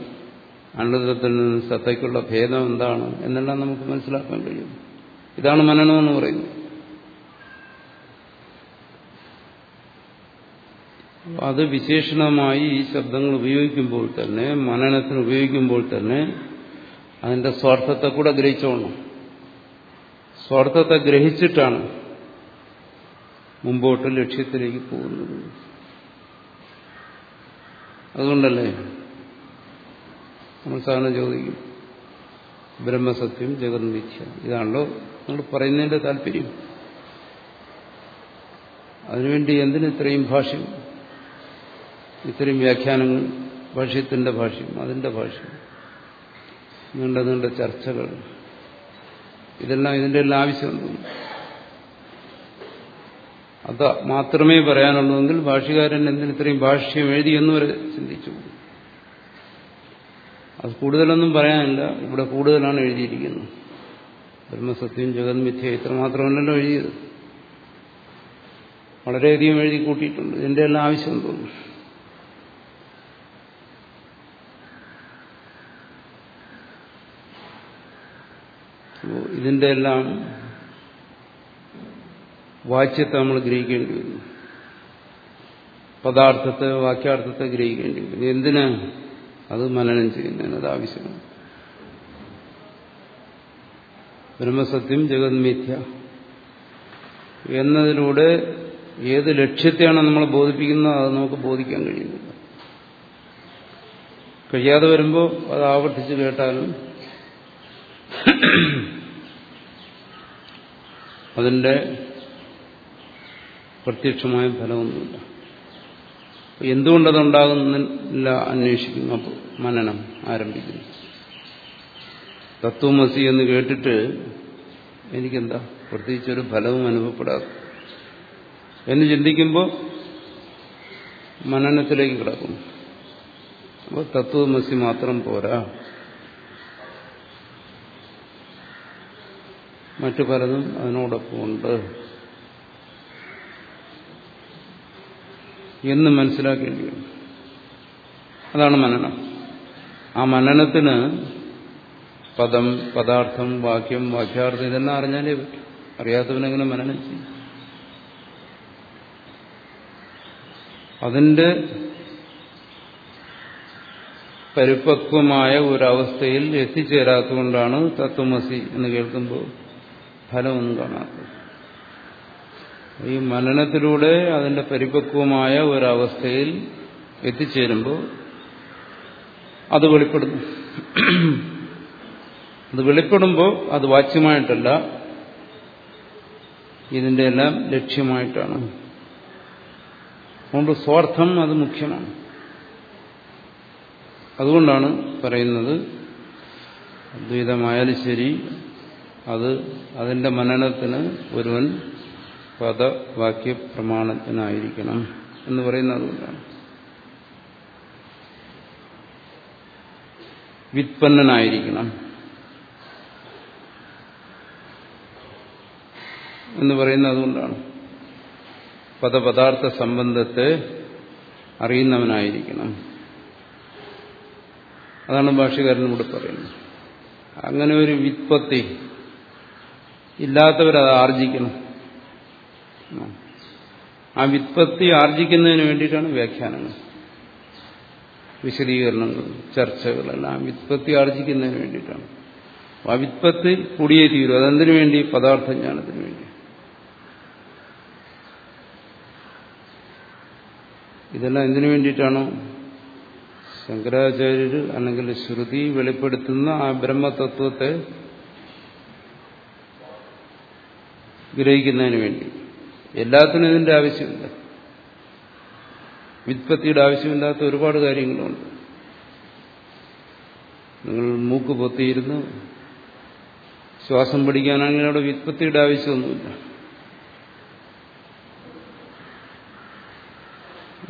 അനർത്ഥത്തിൽ നിന്ന് സത്തയ്ക്കുള്ള ഭേദം എന്താണ്? എന്നെല്ലാം നമുക്ക് മനസ്സിലാക്കാൻ കഴിയും. ഇതാണ് എന്ന് പറയുന്നത്. അത് വിശേഷണമായി ഈ ശബ്ദങ്ങൾ ഉപയോഗിക്കുമ്പോൾ തന്നെ മനനത്തിന് ഉപയോഗിക്കുമ്പോൾ തന്നെ അതിന്റെ സ്വാർത്ഥത്തെ കൂടെ ഗ്രഹിച്ചോണം. സ്വാർത്ഥത്തെ ഗ്രഹിച്ചിട്ടാണ് മുമ്പോട്ട് ലക്ഷ്യത്തിലേക്ക് പോകുന്നത്. അതുകൊണ്ടല്ലേ നമ്മൾ സാധാരണ ചോദിക്കും. ബ്രഹ്മസത്യം ജഗത് മിഥ്യ ഇതാണല്ലോ നിങ്ങൾ പറയുന്നതിന്റെ താല്പര്യം. അതിനുവേണ്ടി എന്തിന് ഇത്രയും ഭാഷ്യം? ഇത്രയും വ്യാഖ്യാനങ്ങൾ? ഭാഷ്യത്തിന്റെ ഭാഷ്യം അതിന്റെ ഭാഷ്യം. നീണ്ട നീണ്ട ചർച്ചകൾ. ഇതെല്ലാം ഇതിന്റെ എല്ലാം ആവശ്യമുണ്ടോ അത് മാത്രമേ പറയാനുള്ളൂവെങ്കിൽ ഭാഷ്യകാരൻ എന്തിന് ഇത്രയും ഭാഷ്യം എഴുതി എന്ന് വരെ ചിന്തിച്ചു. അത് കൂടുതലൊന്നും പറയാനില്ല. ഇവിടെ കൂടുതലാണ് എഴുതിയിരിക്കുന്നത്. ബ്രഹ്മസത്യം ജഗന്മിഥ്യ ഇത്ര മാത്രമല്ലല്ലോ എഴുതിയത്. വളരെയധികം എഴുതി കൂട്ടിയിട്ടുണ്ട്. എന്റെ എല്ലാം ആവശ്യം തോന്നുന്നു. ഇതിന്റെ എല്ലാം വാച്യത്തെ നമ്മൾ ഗ്രഹിക്കേണ്ടി വരുന്നു പദാർത്ഥത്തെ വാക്യാർത്ഥത്തെ ഗ്രഹിക്കേണ്ടി വരുന്നു എന്തിനാ അത് മനനം ചെയ്യുന്നതിന് അത് ആവശ്യമാണ്. ബ്രഹ്മസത്യം ജഗന്മിഥ്യ എന്നതിലൂടെ ഏത് ലക്ഷ്യത്തെയാണ് നമ്മൾ ബോധിപ്പിക്കുന്നത് അത് നമുക്ക് ബോധിക്കാൻ കഴിയുന്നില്ല. കഴിയാതെ വരുമ്പോൾ അത് ആവർത്തിച്ച് കേട്ടാലും അതിന്റെ പ്രത്യക്ഷമായ ഫലമൊന്നുമില്ല. എന്തുകൊണ്ടതുണ്ടാകുന്നില്ല അന്വേഷിക്കുന്നു. അപ്പോൾ മനനം ആരംഭിക്കുന്നു. തത്വമസി എന്ന് കേട്ടിട്ട് എനിക്കെന്താ? പ്രത്യേകിച്ചൊരു ഫലവും അനുഭവപ്പെടാതെ. എന്ന് ചിന്തിക്കുമ്പോൾ മനനത്തിലേക്ക് കിടക്കുന്നു. അപ്പോൾ തത്വമസി മാത്രം പോരാ. മറ്റു പലതും അതിനോടൊപ്പമുണ്ട്. എന്ന് മനസ്സിലാക്കേണ്ടി വരും അതാണ് മനനം. ആ മനനത്തിന് പദം പദാർത്ഥം വാക്യം വാക്യാർത്ഥം ഇതെല്ലാം അറിഞ്ഞാലേ പറ്റും. അറിയാത്തവനെങ്ങനെ മനനം ചെയ്യും? അതിന്റെ പരിപക്വമായ ഒരവസ്ഥയിൽ എത്തിച്ചേരാത്തുകൊണ്ടാണ് തത്വമസി എന്ന് കേൾക്കുമ്പോൾ ഫലമൊന്നും കാണാത്തത്. ഈ മനനത്തിലൂടെ അതിന്റെ പരിപക്വമായ ഒരവസ്ഥയിൽ എത്തിച്ചേരുമ്പോൾ അത് വെളിപ്പെടുന്നു അത് വെളിപ്പെടുമ്പോൾ അത് വാച്യമായിട്ടല്ല. ഇതിന്റെ എല്ലാം ലക്ഷ്യമായിട്ടാണ്. അതുകൊണ്ട് സ്വാർത്ഥം അത് മുഖ്യമാണ്. അതുകൊണ്ടാണ് പറയുന്നത് അദ്വൈതമായാലും ശരി അത് അതിന്റെ മനനത്തിന് ഒരുവൻ പദവാക്യ പ്രമാണത്തിനായിരിക്കണം എന്ന് പറയുന്നത് അതുകൊണ്ടാണ് വിത്പന്നനായിരിക്കണം എന്ന് പറയുന്നത് അതുകൊണ്ടാണ് പദപദാർത്ഥ സംബന്ധത്തെ അറിയുന്നവനായിരിക്കണം. അതാണ് ഭാഷകാരനോട് പറയുന്നത്. അങ്ങനെ ഒരു വിത്പത്തി ഇല്ലാത്തവരത് ആർജിക്കണം. ആ വിത്പത്തി ആർജിക്കുന്നതിന് വേണ്ടിയിട്ടാണ് വ്യാഖ്യാനങ്ങൾ. വിശദീകരണങ്ങൾ ചർച്ചകളെല്ലാം വിത്പത്തി ആർജിക്കുന്നതിന് വേണ്ടിയിട്ടാണ്. ആ വിത്പത്തി കൂടിയേ തീരും. അതെന്തിനു വേണ്ടി? പദാർത്ഥജ്ഞാനത്തിന് വേണ്ടി. ഇതെല്ലാം എന്തിനു വേണ്ടിയിട്ടാണോ? ശങ്കരാചാര്യർ അല്ലെങ്കിൽ ശ്രുതി വെളിപ്പെടുത്തുന്ന ആ ബ്രഹ്മതത്വത്തെ ഗ്രഹിക്കുന്നതിന് വേണ്ടി. എല്ലാത്തിനും ഇതിന്റെ ആവശ്യമില്ല. വിത്പത്തിയുടെ ആവശ്യമില്ലാത്ത ഒരുപാട് കാര്യങ്ങളുണ്ട്. നിങ്ങൾ മൂക്ക് പൊത്തിയിരുന്ന് ശ്വാസം പിടിക്കാനാണെങ്കിൽ അവിടെ വിത്പത്തിയുടെ ആവശ്യമൊന്നുമില്ല.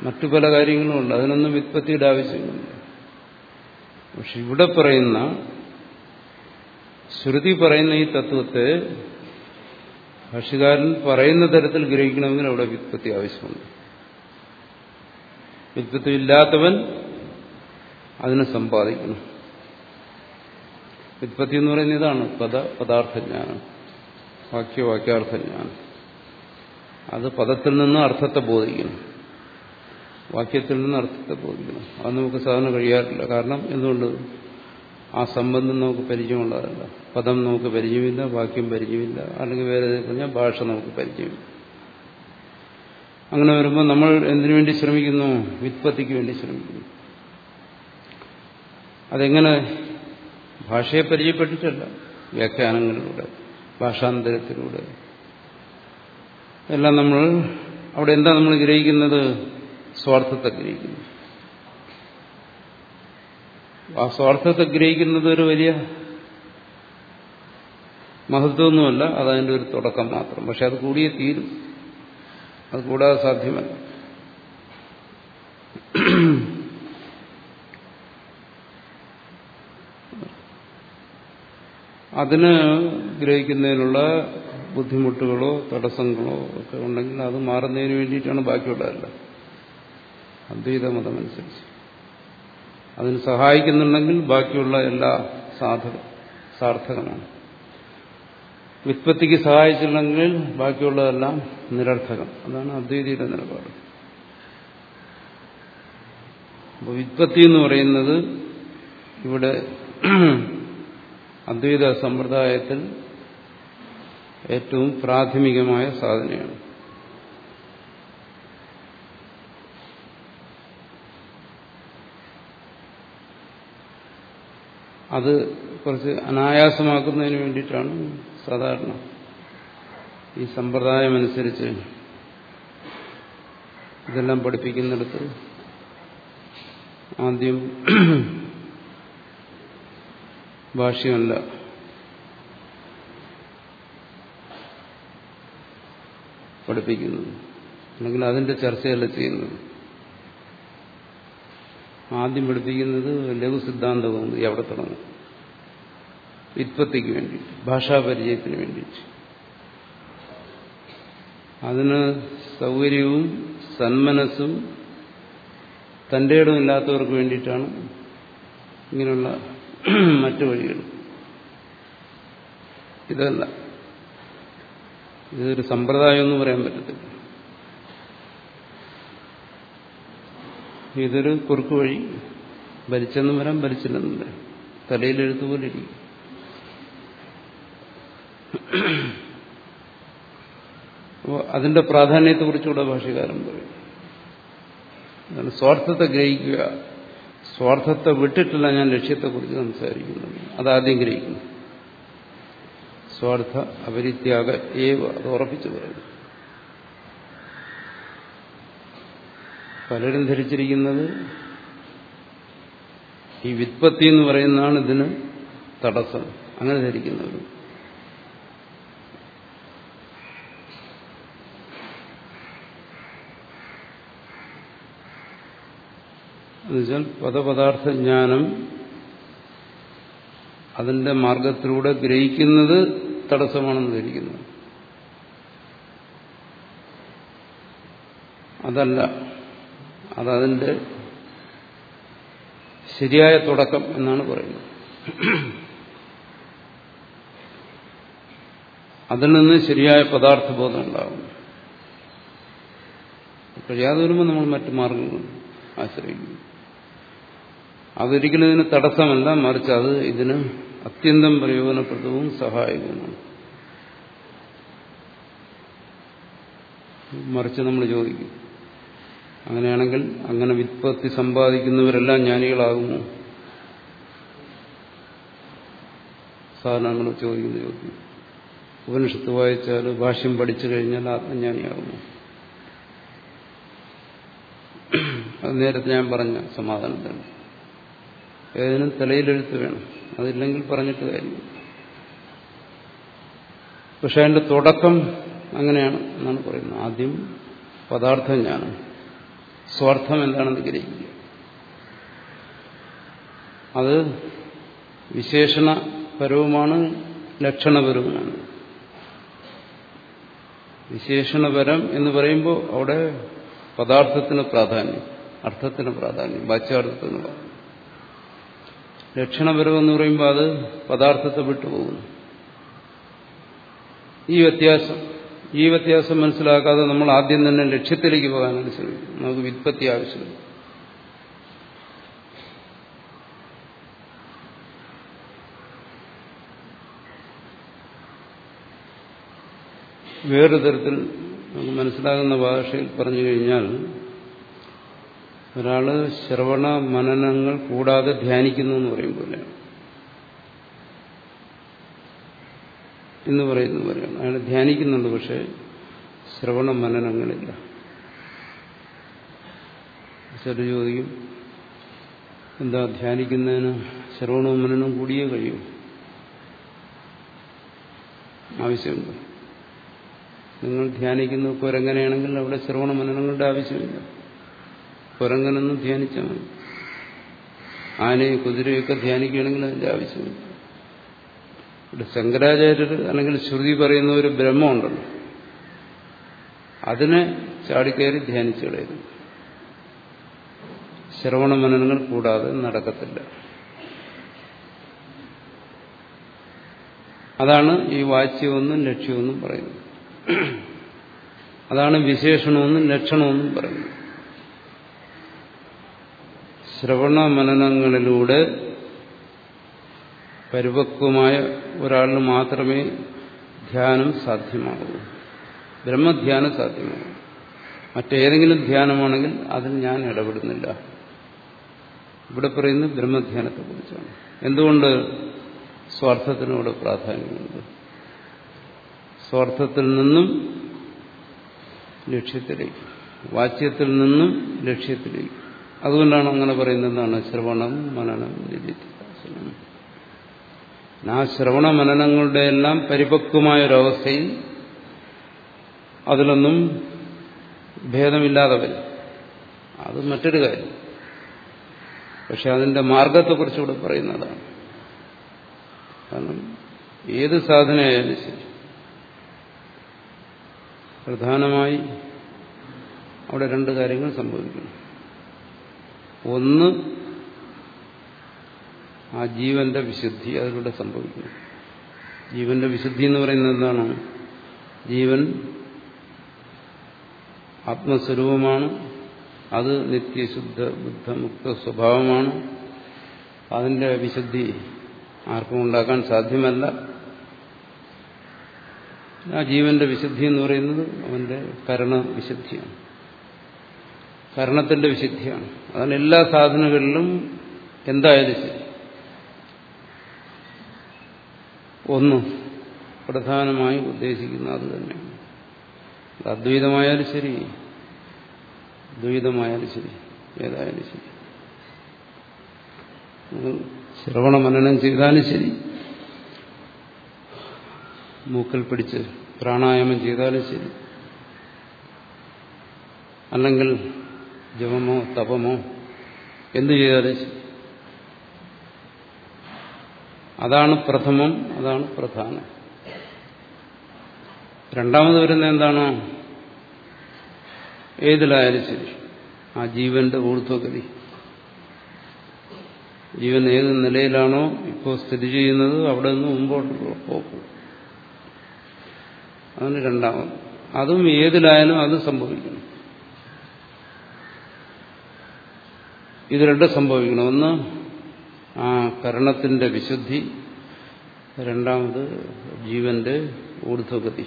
മറ്റു പല കാര്യങ്ങളുമുണ്ട്. അതിനൊന്നും വിത്പത്തിയുടെ ആവശ്യമില്ല പക്ഷെ ഇവിടെ പറയുന്ന ശ്രുതി പറയുന്ന ഈ തത്വത്തെ ഭാഷകാരൻ പറയുന്ന തരത്തിൽ ഗ്രഹിക്കണമെങ്കിൽ അവിടെ വ്യുത്പത്തി ആവശ്യമുണ്ട്. വ്യുത്പത്തി ഇല്ലാത്തവൻ അതിനെ സമ്പാദിക്കണം. വ്യുത്പത്തി എന്ന് പറയുന്ന ഇതാണ്. പദ പദാർത്ഥജ്ഞാനം. വാക്യവാക്യാർത്ഥജ്ഞാനം അത് പദത്തിൽ നിന്ന് അർത്ഥത്തെ ബോധിക്കണം. വാക്യത്തിൽ നിന്ന് അർത്ഥത്തെ ബോധിക്കണം. അത് നമുക്ക് സാധാരണ കഴിയാറില്ല. കാരണം എന്തുകൊണ്ട്? ആ സംബന്ധം നമുക്ക് പരിചയമുള്ളതല്ല. പദം നമുക്ക് പരിചയമില്ല വാക്യം പരിചയമില്ല അല്ലെങ്കിൽ വേറെ പറഞ്ഞാൽ ഭാഷ നമുക്ക് പരിചയമില്ല. അങ്ങനെ വരുമ്പോൾ നമ്മൾ എന്തിനു വേണ്ടി ശ്രമിക്കുന്നു? വിത്പത്തിക്ക് വേണ്ടി ശ്രമിക്കുന്നു. അതെങ്ങനെ? ഭാഷയെ പരിചയപ്പെട്ടിട്ടല്ല. വ്യാഖ്യാനങ്ങളിലൂടെ ഭാഷാന്തരത്തിലൂടെ. എല്ലാം നമ്മൾ അവിടെ എന്താ നമ്മൾ ഗ്രഹിക്കുന്നത്? സ്വാർത്ഥത്തെ ഗ്രഹിക്കുന്നു. ആ സ്വാർത്ഥത്തെ ഗ്രഹിക്കുന്നത് ഒരു വലിയ മഹത്വമൊന്നുമല്ല. അതതിന്റെ ഒരു തുടക്കം മാത്രം. പക്ഷെ അത് കൂടിയേ തീരും. അത് കൂടാതെ സാധ്യമല്ല. അതിന് ഗ്രഹിക്കുന്നതിനുള്ള ബുദ്ധിമുട്ടുകളോ തടസ്സങ്ങളോ ഒക്കെ ഉണ്ടെങ്കിൽ അത് മാറുന്നതിന് വേണ്ടിയിട്ടാണ് ബാക്കിയുള്ളതല്ല. അദ്വൈത മതമനുസരിച്ച്. അതിന് സഹായിക്കുന്നുണ്ടെങ്കിൽ ബാക്കിയുള്ള എല്ലാ സാധക സാർത്ഥകമാണ്. വിത്പത്തിക്ക് സഹായിച്ചില്ലെങ്കിൽ ബാക്കിയുള്ളതെല്ലാം നിരർത്ഥകം. അതാണ് അദ്വൈതിയുടെ നിലപാട്. അപ്പോൾ വിത്പത്തി എന്ന് പറയുന്നത് ഇവിടെ അദ്വൈത സമ്പ്രദായത്തിൽ ഏറ്റവും പ്രാഥമികമായ സാധനയാണ്. അത് കുറച്ച് അനായാസമാക്കുന്നതിന് വേണ്ടിയിട്ടാണ് സാധാരണ ഈ സമ്പ്രദായമനുസരിച്ച് ഇതെല്ലാം പഠിപ്പിക്കുന്നിടത്ത് ആദ്യം ഭാഷ്യമല്ല. പഠിപ്പിക്കുന്നത്. അല്ലെങ്കിൽ അതിന്റെ ചർച്ചയല്ല ചെയ്യുന്നത്. ആദ്യം പഠിപ്പിക്കുന്നത് ലഘു സിദ്ധാന്തവും എവിടെ തുടങ്ങും? വിത്പത്തിക്ക് വേണ്ടി ഭാഷാപരിചയത്തിന് വേണ്ടിയിട്ട്. അതിന് സൗകര്യവും സന്മനസ്സും തന്റെ ഇടമില്ലാത്തവർക്ക് വേണ്ടിയിട്ടാണ് ഇങ്ങനെയുള്ള മറ്റു വഴികൾ. ഇതല്ല. ഇതൊരു സമ്പ്രദായം എന്ന് പറയാൻ പറ്റത്തില്ല. ഇതൊരു കുറുക്ക് വഴി. ഭരിച്ചെന്നും വരാം ഭരിച്ചില്ലെന്നും വരാം. തലയിലെഴുത്തുപോലെ ഇരിക്കും. അപ്പോൾ അതിന്റെ പ്രാധാന്യത്തെക്കുറിച്ചുകൂടെ ഭാഷകാരൻ പറയും. സ്വാർത്ഥത്തെ ഗ്രഹിക്കുക. സ്വാർത്ഥത്തെ വിട്ടിട്ടില്ല ഞാൻ ലക്ഷ്യത്തെക്കുറിച്ച് സംസാരിക്കുന്നത്. അതാദ്യം ഗ്രഹിക്കുന്നു. സ്വാർത്ഥ അപരിത്യാഗ ഏവ് അത് ഉറപ്പിച്ചു പറയുന്നു. പലരും ധരിച്ചിരിക്കുന്നത് ഈ വിത്പത്തി എന്ന് പറയുന്നതാണ് ഇതിന് തടസ്സം. അങ്ങനെ ധരിക്കുന്നവരും. എന്നുവെച്ചാൽ പദപദാർത്ഥ ജ്ഞാനം അതിന്റെ മാർഗത്തിലൂടെ ഗ്രഹിക്കുന്നത് തടസ്സമാണെന്ന് ധരിക്കുന്നു. അതല്ല. അതതിന്റെ ശരിയായ തുടക്കം എന്നാണ് പറയുന്നത്. അതിൽ നിന്ന് ശരിയായ പദാർത്ഥബോധം ഉണ്ടാകും കഴിയാതെ വരുമ്പോൾ നമ്മൾ മറ്റു മാർഗങ്ങൾ ആശ്രയിക്കുന്നു. അതൊരിക്കലും ഇതിന് തടസ്സമല്ല മറിച്ച് അത് ഇതിന് അത്യന്തം പ്രയോജനപ്രദവും സഹായകവുമാണ്. മറിച്ച് നമ്മൾ ചോദിക്കും. അങ്ങനെയാണെങ്കിൽ അങ്ങനെ വിത്പത്തി സമ്പാദിക്കുന്നവരെല്ലാം ജ്ഞാനികളാകുമോ? സാധാരണ ചോദിക്കുന്ന ചോദ്യം. ഉപനിഷത്ത് വായിച്ചാൽ ഭാഷ്യം പഠിച്ചു കഴിഞ്ഞാൽ ആത്മജ്ഞാനിയാകുമോ? അത് നേരത്തെ ഞാൻ പറഞ്ഞ സമാധാനം തന്നെ. ഏതിനും തലയിലെഴുത്ത് വേണം. അതില്ലെങ്കിൽ പറഞ്ഞിട്ട് കാര്യം പക്ഷെ അതിന്റെ തുടക്കം അങ്ങനെയാണ് എന്നാണ് പറയുന്നത്. ആദ്യം പദാർത്ഥം ജ്ഞാനം. സ്വാർത്ഥം എന്താണെന്ന് ഗ്രഹിക്കുക. അത് വിശേഷണപരവുമാണ് ലക്ഷണപരവുമാണ്. വിശേഷണപരം എന്ന് പറയുമ്പോൾ അവിടെ പദാർത്ഥത്തിന് പ്രാധാന്യം അർത്ഥത്തിന് പ്രാധാന്യം വാച്യാർത്ഥത്തിന് പ്രാധാന്യം. ലക്ഷണപരം എന്ന് പറയുമ്പോൾ അത് പദാർത്ഥത്തെ വിട്ടുപോകുന്നു. ഈ വ്യത്യാസം ഈ വ്യത്യാസം മനസ്സിലാക്കാതെ നമ്മൾ ആദ്യം തന്നെ ലക്ഷ്യത്തിലേക്ക് പോകാനാണ് ശ്രമിക്കുന്നത് നമുക്ക് വിത്പത്തി ആവശ്യമില്ല. വേറൊരു തരത്തിൽ നമുക്ക് മനസ്സിലാകുന്ന ഭാഷയിൽ പറഞ്ഞു കഴിഞ്ഞാൽ ഒരാൾ ശ്രവണ മനനങ്ങൾ കൂടാതെ ധ്യാനിക്കുന്നു എന്ന് പറയും പോലെയാണ് എന്ന് പറയുന്ന. പോലെയാണ് അയാൾ ധ്യാനിക്കുന്നുണ്ട് പക്ഷെ ശ്രവണ മനനങ്ങളില്ല. ചില ചോദിക്കും എന്താ ധ്യാനിക്കുന്നതിന് ശ്രവണവും മനനവും കൂടിയേ കഴിയൂ? ആവശ്യമുണ്ട്. നിങ്ങൾ ധ്യാനിക്കുന്ന കുരങ്ങനെയാണെങ്കിൽ അവിടെ ശ്രവണ മനനങ്ങളുടെ ആവശ്യമില്ല. കുരങ്ങനൊന്നും ധ്യാനിച്ചാൽ മതി. ആനയും കുതിരയൊക്കെ ധ്യാനിക്കുകയാണെങ്കിൽ അതിന്റെ ആവശ്യമില്ല. ഇവിടെ ശങ്കരാചാര്യർ അല്ലെങ്കിൽ ശ്രുതി പറയുന്ന ഒരു ബ്രഹ്മമുണ്ടല്ലോ. അതിനെ ചാടിക്കയറി ധ്യാനിച്ചു കളയുന്നു ശ്രവണ മനനങ്ങൾ കൂടാതെ നടക്കത്തില്ല. അതാണ് ഈ വാച്യമെന്നും ലക്ഷ്യമെന്നും പറയുന്നത്. അതാണ് വിശേഷണമെന്നും ലക്ഷണമെന്നും പറയുന്നത്. ശ്രവണ മനനങ്ങളിലൂടെ പരിപക്വമായ ഒരാളിന് മാത്രമേ ധ്യാനം സാധ്യമാകൂ. ബ്രഹ്മധ്യാനം സാധ്യമാകൂ. മറ്റേതെങ്കിലും ധ്യാനമാണെങ്കിൽ അതിൽ ഞാൻ ഇടപെടുന്നില്ല. ഇവിടെ പറയുന്നത് ബ്രഹ്മധ്യാനത്തെക്കുറിച്ചാണ് എന്തുകൊണ്ട് സ്വാർത്ഥത്തിനോട് പ്രാധാന്യമുണ്ട്? സ്വാർത്ഥത്തിൽ നിന്നും ലക്ഷ്യത്തിലേക്ക് വാച്യത്തിൽ നിന്നും ലക്ഷ്യത്തിലേക്ക്. അതുകൊണ്ടാണ് അങ്ങനെ പറയുന്നത് എന്താണ്? ശ്രവണം മനനം നിധിധ്യാസനം ആ ശ്രവണ മനനങ്ങളുടെ എല്ലാം പരിപക്വമായ ഒരവസ്ഥയിൽ അതിലൊന്നും ഭേദമില്ലാതെ വരും. അത് മറ്റൊരു കാര്യം. പക്ഷെ അതിന്റെ മാർഗത്തെക്കുറിച്ചുകൂടെ പറയുന്നതാണ്. കാരണം ഏത് സാധനയായാലും ശരി. പ്രധാനമായി അവിടെ രണ്ട് കാര്യങ്ങൾ സംഭവിക്കുന്നു. ഒന്ന് ആ ജീവന്റെ വിശുദ്ധി അതിലൂടെ സംഭവിക്കുന്നു. ജീവന്റെ വിശുദ്ധി എന്ന് പറയുന്നത് എന്താണ്? ജീവൻ ആത്മസ്വരൂപമാണ്. അത് നിത്യശുദ്ധ ബുദ്ധമുക്ത സ്വഭാവമാണ്. അതിന്റെ വിശുദ്ധി ആർക്കും ഉണ്ടാക്കാൻ സാധ്യമല്ല. ആ ജീവന്റെ വിശുദ്ധി എന്ന് പറയുന്നത് അവന്റെ കരണ വിശുദ്ധിയാണ്. കരണത്തിന്റെ വിശുദ്ധിയാണ്. അതാണ് എല്ലാ സാധനങ്ങളിലും എന്തായാലും ശരി. ഒന്ന് പ്രധാനമായും ഉദ്ദേശിക്കുന്നത് അത് തന്നെയാണ് അദ്വൈതമായാലും ശരി ദ്വൈതമായാലും ശരി ഏതായാലും ശരി. ശ്രവണ മനനം ചെയ്താലും ശരി മൂക്കിൽ പിടിച്ച് പ്രാണായാമം ചെയ്താലും ശരി. അല്ലെങ്കിൽ ജപമോ തപമോ എന്തു ചെയ്താലും ശരി. അതാണ് പ്രഥമം അതാണ് പ്രധാനം. രണ്ടാമത് വരുന്ന എന്താണ്? ഏതിലായാലും ശരി. ആ ജീവന്റെ ഊർധ്വഗതി. ജീവൻ ഏത് നിലയിലാണോ ഇപ്പോൾ സ്ഥിതി ചെയ്യുന്നത് അവിടെ നിന്ന് മുമ്പോട്ട് പോകും അതാണ് രണ്ടാമത്. അതും ഏതിലായാലും അത് സംഭവിക്കണം. ഇത് രണ്ടും സംഭവിക്കണം. ഒന്ന് ആ കരണത്തിന്റെ വിശുദ്ധി രണ്ടാമത് ജീവന്റെ ഊർധ്വഗതി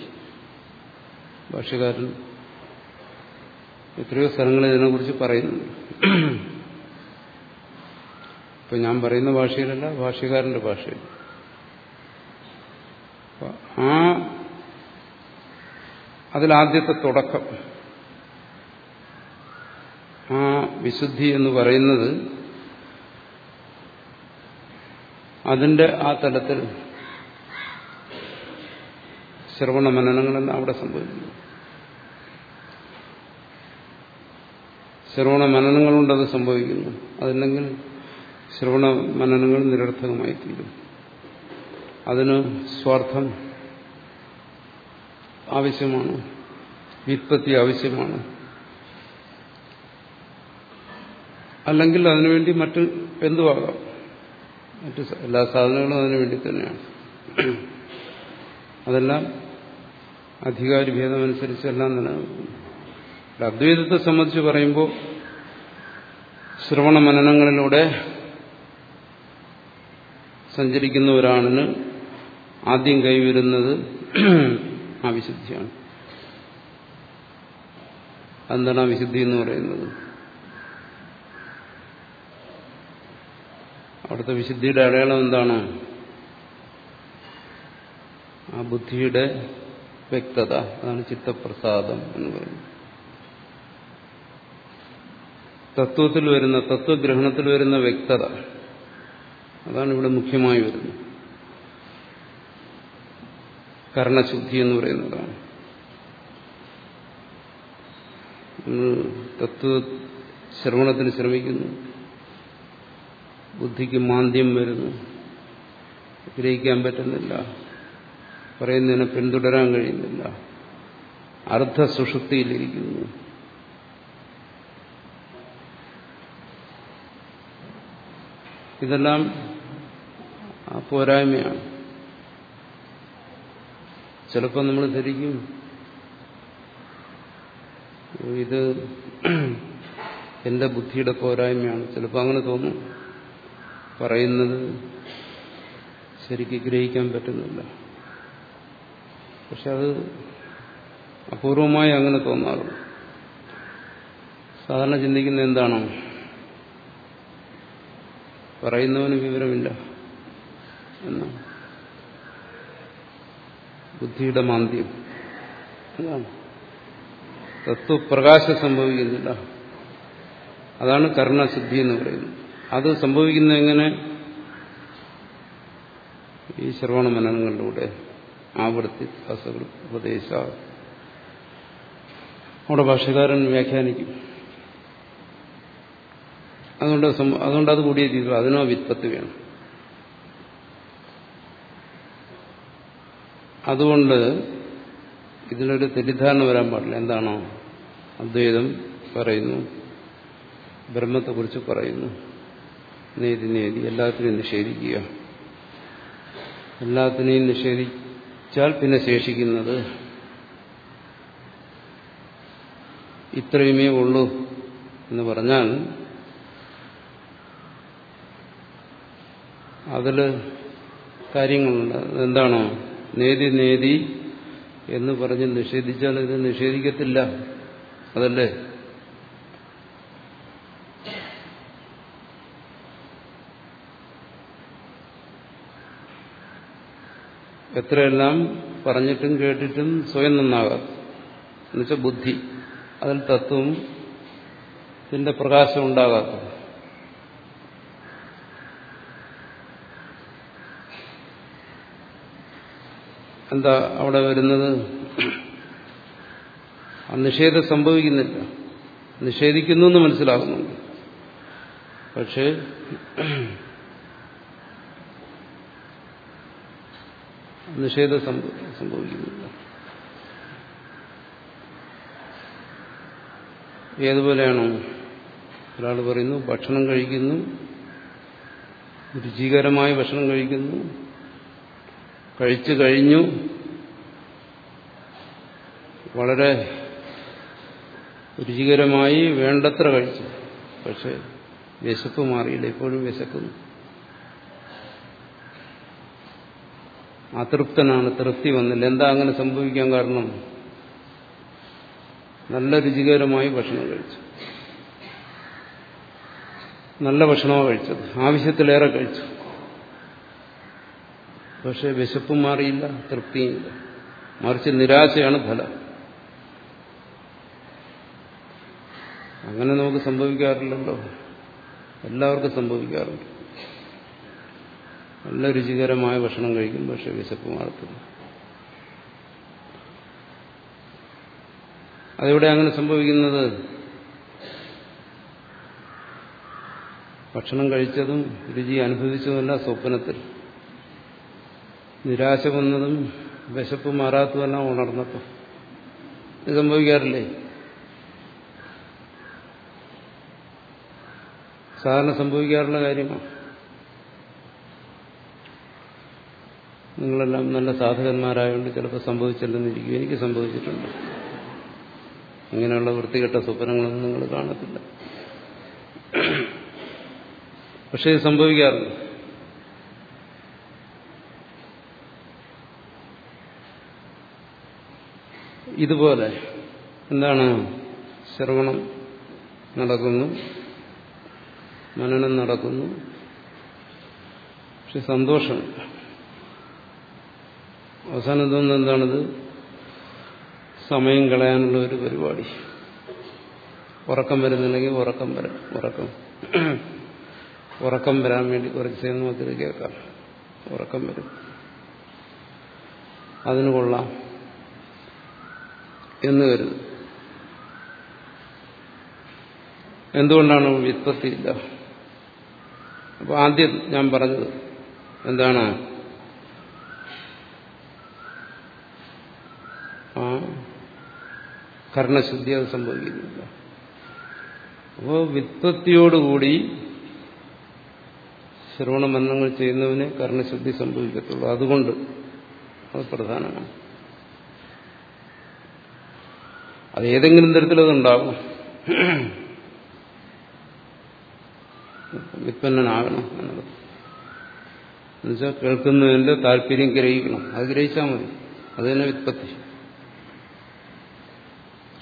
ഭാഷകാരൻ എത്രയോ സ്ഥലങ്ങളിൽ ഇതിനെക്കുറിച്ച് പറയുന്നുണ്ട് ഇപ്പൊ ഞാൻ പറയുന്ന ഭാഷയിലല്ല ഭാഷകാരന്റെ ഭാഷയിൽ ആ അതിലാദ്യത്തെ തുടക്കം. ആ വിശുദ്ധി എന്ന് പറയുന്നത് അതിന്റെ ആ തലത്തിൽ ശ്രവണ മനനങ്ങളെല്ലാം അവിടെ സംഭവിക്കുന്നു. ശ്രവണ മനനങ്ങൾ കൊണ്ടത് സംഭവിക്കുന്നു. അതല്ലെങ്കിൽ ശ്രവണ മനനങ്ങൾ നിരർത്ഥകമായി തീരും അതിന് സ്വാർത്ഥം ആവശ്യമാണ്. വ്യുത്പത്തി ആവശ്യമാണ്. അല്ലെങ്കിൽ അതിനുവേണ്ടി മറ്റ് എന്തുവാകാം? മറ്റ് എല്ലാ സാധനങ്ങളും അതിനു വേണ്ടി തന്നെയാണ്. അതെല്ലാം അധികാരി ഭേദമനുസരിച്ചെല്ലാം നിലനിൽക്കുന്നു. അദ്വൈതത്തെ സംബന്ധിച്ച് പറയുമ്പോൾ ശ്രവണ മനനങ്ങളിലൂടെ സഞ്ചരിക്കുന്ന ഒരാളിന് ആദ്യം കൈവരുന്നത് ആ എന്താണ് ആ വിശുദ്ധി എന്ന് പറയുന്നത്? അവിടുത്തെ വിശുദ്ധിയുടെ അടയാളം എന്താണ്? ആ ബുദ്ധിയുടെ വ്യക്തത. അതാണ് ചിത്തപ്രസാദം എന്ന് പറയുന്നത്. തത്വത്തിൽ വരുന്ന തത്വഗ്രഹണത്തിൽ വരുന്ന വ്യക്തത. അതാണ് ഇവിടെ മുഖ്യമായി വരുന്നത്. കർണശുദ്ധി എന്ന് പറയുന്നതാണ്. തത്വ ശ്രവണത്തിന് ശ്രമിക്കുന്നു. ബുദ്ധിക്ക് മാന്ദ്യം വരുന്നു. ഗ്രഹിക്കാൻ പറ്റുന്നില്ല. പറയുന്നതിനെ പിന്തുടരാൻ കഴിയുന്നില്ല. അർദ്ധസുഷുപ്തിയിലിരിക്കുന്നു. ഇതെല്ലാം ആ പോരായ്മയാണ്. ചിലപ്പോൾ നമ്മൾ ധരിക്കും. ഇത് എന്റെ ബുദ്ധിയുടെ പോരായ്മയാണ്. ചിലപ്പോൾ അങ്ങനെ തോന്നും. പറയുന്നത് ശരിക്ക് ഗ്രഹിക്കാൻ പറ്റുന്നില്ല. പക്ഷെ അത് അപൂർവമായി അങ്ങനെ തോന്നാറുണ്ട്. സാധാരണ ചിന്തിക്കുന്ന എന്താണോ? പറയുന്നവന് വിവരമില്ല എന്നാണ് ബുദ്ധിയുടെ മാന്ദ്യം. അതാണ്. തത്വപ്രകാശം സംഭവിക്കുന്നില്ല. അതാണ് കർണസിദ്ധി എന്ന് പറയുന്നത്. അത് സംഭവിക്കുന്ന എങ്ങനെ? ഈ ശ്രവണ മനനങ്ങളിലൂടെ ആവർത്തി ഉപദേശ അവിടെ ഭാഷകാരൻ വ്യാഖ്യാനിക്കും. അതുകൊണ്ട് അതുകൊണ്ട് അത് കൂടിയേ തീരും അതിനോ വിത്പത്ത് വേണം. അതുകൊണ്ട് ഇതിലൊരു തെറ്റിദ്ധാരണ വരാൻ പാടില്ല. എന്താണോ അദ്വൈതം പറയുന്നു ബ്രഹ്മത്തെക്കുറിച്ച് പറയുന്നു. നേതി നേതി എല്ലാത്തിനെയും നിഷേധിക്കുക. എല്ലാത്തിനെയും നിഷേധിച്ചാൽ പിന്നെ ശേഷിക്കുന്നത് ഇത്രയുമേ ഉള്ളൂ എന്ന് പറഞ്ഞാൽ അതിൽ കാര്യങ്ങളുണ്ട്. എന്താണോ നേതി നേതി എന്ന് പറഞ്ഞ് നിഷേധിച്ചാൽ ഇത് നിഷേധിക്കത്തില്ല. അതല്ലേ? എത്രയെല്ലാം പറഞ്ഞിട്ടും കേട്ടിട്ടും സ്വയം നന്നാകാം. എന്നുവെച്ചാൽ ബുദ്ധി. അതിൽ തത്വം ഇതിന്റെ പ്രകാശം ഉണ്ടാകാത്ത എന്താ അവിടെ വരുന്നത്? ആ നിഷേധം സംഭവിക്കുന്നില്ല. നിഷേധിക്കുന്നു എന്ന് മനസ്സിലാകുന്നുണ്ട്. പക്ഷേ നിഷേധം സംഭവിക്കുന്നില്ല ഏതുപോലെയാണോ ഒരാൾ പറയുന്നു ഭക്ഷണം കഴിക്കുന്നു രുചികരമായ ഭക്ഷണം കഴിക്കുന്നു കഴിച്ചു കഴിഞ്ഞു വളരെ രുചികരമായി വേണ്ടത്ര കഴിച്ചു. പക്ഷെ വിശപ്പ് മാറിയില്ല ഇപ്പോഴും വിശക്കുന്നു. അതൃപ്തനാണ് തൃപ്തി വന്നില്ല. എന്താ അങ്ങനെ സംഭവിക്കാൻ കാരണം? നല്ല രുചികരമായി ഭക്ഷണം കഴിച്ചു. നല്ല ഭക്ഷണമാണ് കഴിച്ചത്. ആവശ്യത്തിലേറെ കഴിച്ചു. പക്ഷെ വിശപ്പും മാറിയില്ല തൃപ്തിയില്ല. മറിച്ച് നിരാശയാണ് ഫലം. അങ്ങനെ നമുക്ക് സംഭവിക്കാറില്ലല്ലോ. എല്ലാവർക്കും സംഭവിക്കാറുണ്ട്. നല്ല രുചികരമായ ഭക്ഷണം കഴിക്കും പക്ഷെ വിശപ്പ് മാറത്തില്ല. അതെവിടെ അങ്ങനെ സംഭവിക്കുന്നത്? ഭക്ഷണം കഴിച്ചതും രുചി അനുഭവിച്ചതുമല്ല സ്വപ്നത്തിൽ. നിരാശ വന്നതും വിശപ്പ് മാറാത്തതെല്ലാം ഉണർന്നപ്പോൾ. ഇത് സംഭവിക്കാറില്ലേ? സാധാരണ സംഭവിക്കാറുള്ള കാര്യമാണ്. നിങ്ങളെല്ലാം നല്ല സാധകന്മാരായതുകൊണ്ട് ചിലപ്പോൾ സംഭവിച്ചില്ലെന്നിരിക്കും. എനിക്ക് സംഭവിച്ചിട്ടുണ്ട്. അങ്ങനെയുള്ള വൃത്തികെട്ട സ്വപ്നങ്ങളൊന്നും നിങ്ങൾ കാണത്തില്ല. പക്ഷേ ഇത് സംഭവിക്കാറുണ്ട്. ഇതുപോലെ എന്താണ്? ശ്രവണം നടക്കുന്നു. മനനം നടക്കുന്നു. പക്ഷെ സന്തോഷമില്ല അവസാനം തോന്നുന്നത് എന്താണത്? സമയം കളയാനുള്ള ഒരു പരിപാടി. ഉറക്കം വരുന്നുണ്ടെങ്കിൽ ഉറക്കം വരാം. ഉറക്കം. ഉറക്കം വരാൻ വേണ്ടി കുറച്ച് സമയം നമുക്കിത് കേൾക്കാം. ഉറക്കം വരും. അതിന് കൊള്ളാം. എന്ന് കരുതും എന്തുകൊണ്ടാണ് വ്യുത്പത്തിയില്ല അപ്പൊ ആദ്യം ഞാൻ പറഞ്ഞത് എന്താണ്? ആ. കർണശുദ്ധി അത് സംഭവിക്കുന്നില്ല. അപ്പോൾ ശ്രവണ ബന്ധങ്ങൾ ചെയ്യുന്നവന് കർണശുദ്ധി സംഭവിക്കത്തുള്ളൂ. അതുകൊണ്ട് അത് പ്രധാനമാണ്. അത് ഏതെങ്കിലും തരത്തിലതുണ്ടാകും വിത്പന്നനാകണം എന്നുള്ളത് എന്നുവെച്ചാൽ കേൾക്കുന്നതിന്റെ താല്പര്യം ഗ്രഹിക്കണം. അത് ഗ്രഹിച്ചാൽ മതി. അത് തന്നെ വിത്പത്തി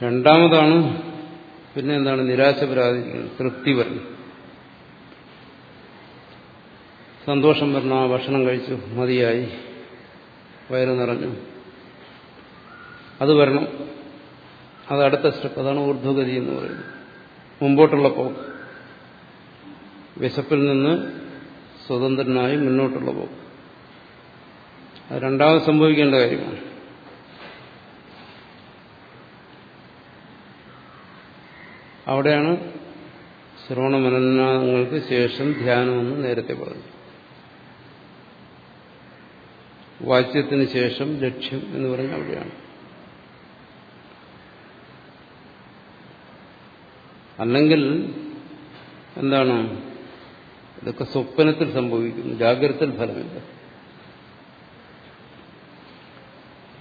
രണ്ടാമതാണ് പിന്നെ എന്താണ്? നിരാശ പരാതിരിക്കുന്നത് തൃപ്തി വരണം സന്തോഷം വരണം ആ ഭക്ഷണം കഴിച്ചു മതിയായി വയറ് നിറഞ്ഞു. അത് വരണം. അത് അടുത്ത സ്റ്റെപ്പ് അതാണ് ഊർധ്വഗതി എന്ന് പറയുന്നത്. മുമ്പോട്ടുള്ള പോക്ക് വിശപ്പിൽ നിന്ന് സ്വതന്ത്രനായി മുന്നോട്ടുള്ള പോക്ക് അത് രണ്ടാമത് സംഭവിക്കേണ്ട കാര്യമാണ്. അവിടെയാണ് ശ്രവണമനനങ്ങൾക്ക് ശേഷം ധ്യാനമെന്ന് നേരത്തെ പറഞ്ഞു. വാച്യത്തിന് ശേഷം ലക്ഷ്യം എന്ന് പറഞ്ഞ അവിടെയാണ്. അല്ലെങ്കിൽ എന്താണ്? ഇതൊക്കെ സ്വപ്നത്തിൽ സംഭവിക്കുന്നു ജാഗ്രതയിൽ ഫലമില്ല.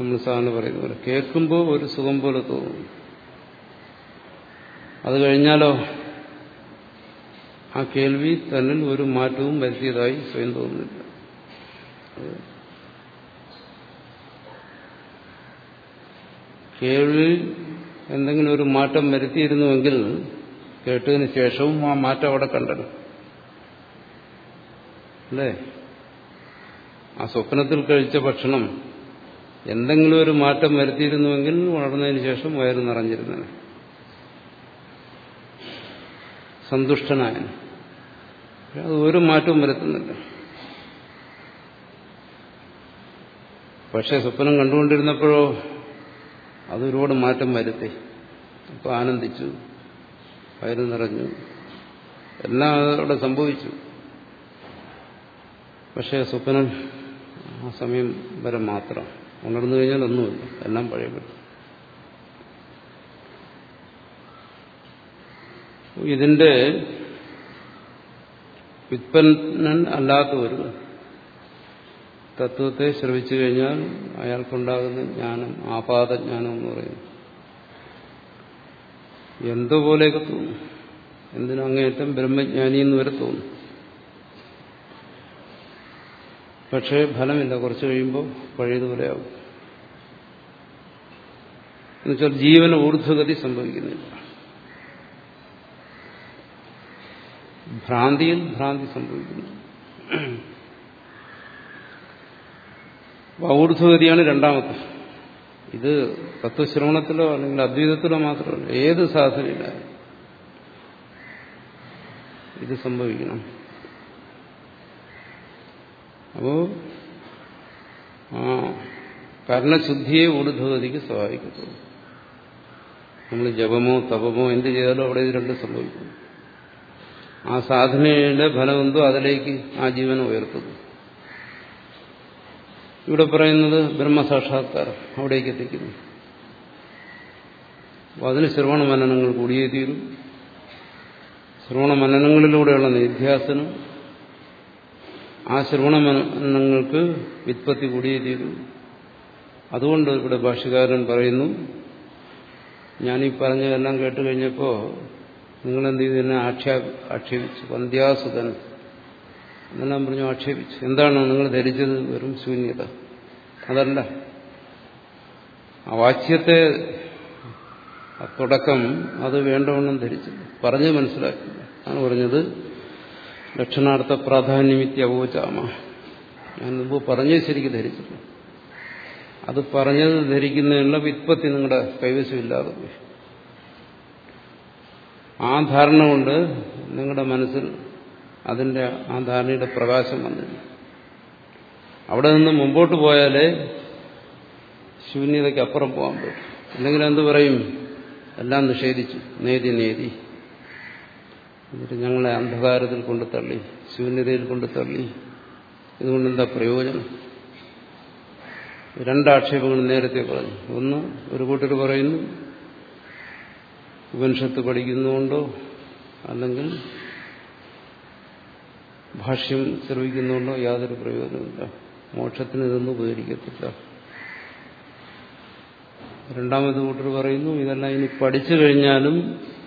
നമ്മൾ സാധാരണ പറയുന്ന പോലെ കേൾക്കുമ്പോൾ ഒരു സുഖം പോലെ തോന്നുന്നു അത് കഴിഞ്ഞാലോ? ആ കേൾവി തന്നിൽ ഒരു മാറ്റവും വരുത്തിയതായി സ്വയം തോന്നുന്നില്ല. കേൾവി എന്തെങ്കിലും ഒരു മാറ്റം വരുത്തിയിരുന്നുവെങ്കിൽ കേട്ടതിന് ശേഷവും ആ മാറ്റം അവിടെ കണ്ടത് അല്ലേ? ആ സ്വപ്നത്തിൽ കഴിച്ച ഭക്ഷണം എന്തെങ്കിലും ഒരു മാറ്റം വരുത്തിയിരുന്നുവെങ്കിൽ വളർന്നതിന് ശേഷം വയറ് നിറഞ്ഞിരുന്നേ സന്തുഷ്ടനായ അത് ഒരു മാറ്റവും വരുത്തുന്നില്ല. പക്ഷെ സ്വപ്നം കണ്ടുകൊണ്ടിരുന്നപ്പോഴോ അതൊരുപാട് മാറ്റം വരുത്തി. അപ്പോൾ ആനന്ദിച്ചു. വയറ് നിറഞ്ഞു. എല്ലാം അവിടെ സംഭവിച്ചു. പക്ഷേ സ്വപ്നം ആ സമയം വരെ മാത്രം. ഉണർന്നു കഴിഞ്ഞാൽ ഒന്നുമില്ല. എല്ലാം പഴയപ്പെട്ടു ഇതിന്റെ വിത്പന്നൻ അല്ലാത്ത ഒരു തത്വത്തെ ശ്രവിച്ചു കഴിഞ്ഞാൽ അയാൾക്കുണ്ടാകുന്ന ജ്ഞാനം ആപാദജ്ഞാനം എന്ന് പറയുന്നു എന്തോ പോലെയൊക്കെ തോന്നും? എന്തിനും അങ്ങേയറ്റം ബ്രഹ്മജ്ഞാനി എന്ന് വരെ തോന്നും. പക്ഷേ ഫലമില്ല. കുറച്ച് കഴിയുമ്പോൾ പഴയതുപോലെയാവും. എന്നുവെച്ചാൽ ജീവന ഊർധ്വഗതി സംഭവിക്കുന്നില്ല. ഭ്രാന്തിയിൽ ഭ്രാന്തി സംഭവിക്കുന്നു. ഊർധ്വഗതിയാണ് രണ്ടാമത്തെ. ഇത് തത്വശ്രവണത്തിലോ അല്ലെങ്കിൽ അദ്വൈതത്തിലോ മാത്രമല്ല ഏത് സാധനയില്ല ഇത് സംഭവിക്കണം. അപ്പോ ആ കർണശുദ്ധിയെ ഊർധ്വഗതിക്ക് സഹായിക്കത്തുള്ളൂ നമ്മൾ ജപമോ തപമോ എന്ത് ചെയ്താലും അവിടെ ഇത് രണ്ടും സംഭവിക്കുന്നു. ആ സാധനയുടെ ഫലമെന്തോ അതിലേക്ക് ആ ജീവനെ ഉയർത്തുന്നു. ഇവിടെ പറയുന്നത് ബ്രഹ്മസാക്ഷാത്കാരം അവിടേക്ക് എത്തിക്കുന്നു. അപ്പോൾ അതിന് ശ്രവണ മനനങ്ങൾ കൂടിയേ തീരും. ശ്രവണ മനനങ്ങളിലൂടെയുള്ള നിധ്യാസനം ആ ശ്രവണ മനനങ്ങൾക്ക് വിത്പത്തി കൂടിയേ തീരും. അതുകൊണ്ട് ഇവിടെ ഭാഷകാരൻ പറയുന്നു ഞാനീ പറഞ്ഞതെല്ലാം കേട്ട് കഴിഞ്ഞപ്പോൾ നിങ്ങളെന്ത് ചെയ്തു എന്നെ ആക്ഷേപ ആക്ഷേപിച്ചു. വന്ധ്യാസുതൻ എന്നെല്ലാം പറഞ്ഞു ആക്ഷേപിച്ചു. എന്താണ് നിങ്ങൾ ധരിച്ചത്? വെറും ശൂന്യത. അതല്ല. ആ വാച്യത്തെ തുടക്കം അത് വേണ്ടവണ്ണം ധരിച്ചില്ല. പറഞ്ഞ് മനസ്സിലാക്കി ഞാൻ പറഞ്ഞത് ലക്ഷണാർത്ഥ പ്രാധാന്യമിത്യ അവോചാമ. ഞാൻ മുമ്പ് പറഞ്ഞത് ശരിക്കും ധരിച്ചില്ല. അത് പറഞ്ഞത് ധരിക്കുന്നതിനുള്ള വിത്പത്തി നിങ്ങളുടെ കൈവശമില്ലാതെ പോയി. ആ ധാരണ കൊണ്ട് നിങ്ങളുടെ മനസ്സിൽ അതിന്റെ ആ ധാരണയുടെ പ്രകാശം വന്നില്ല അവിടെ നിന്ന് മുമ്പോട്ട് പോയാലേ ശൂന്യതയ്ക്ക് അപ്പുറം പോകാൻ പറ്റും. അല്ലെങ്കിൽ എന്ത് പറയും? എല്ലാം നിഷേധിച്ചു. നേതി നേതി. എന്നിട്ട് ഞങ്ങളെ അന്ധകാരത്തിൽ കൊണ്ട് തള്ളി ശൂന്യതയിൽ കൊണ്ട് തള്ളി. ഇതുകൊണ്ട് എന്താ പ്രയോജനം? രണ്ടാക്ഷേപങ്ങൾ നേരത്തെ പറഞ്ഞു. ഒന്ന് ഒരു കൂട്ടർ പറയുന്നു ഉപനിഷത്ത് പഠിക്കുന്നുണ്ടോ അല്ലെങ്കിൽ ഭാഷ്യം ശ്രമിക്കുന്നുകൊണ്ടോ യാതൊരു പ്രയോജനമില്ല മോക്ഷത്തിന് ഇതൊന്നും ഉപകരിക്കത്തില്ല. രണ്ടാമത് കൂട്ടർ പറയുന്നു ഇതെല്ലാം ഇനി പഠിച്ചു കഴിഞ്ഞാലും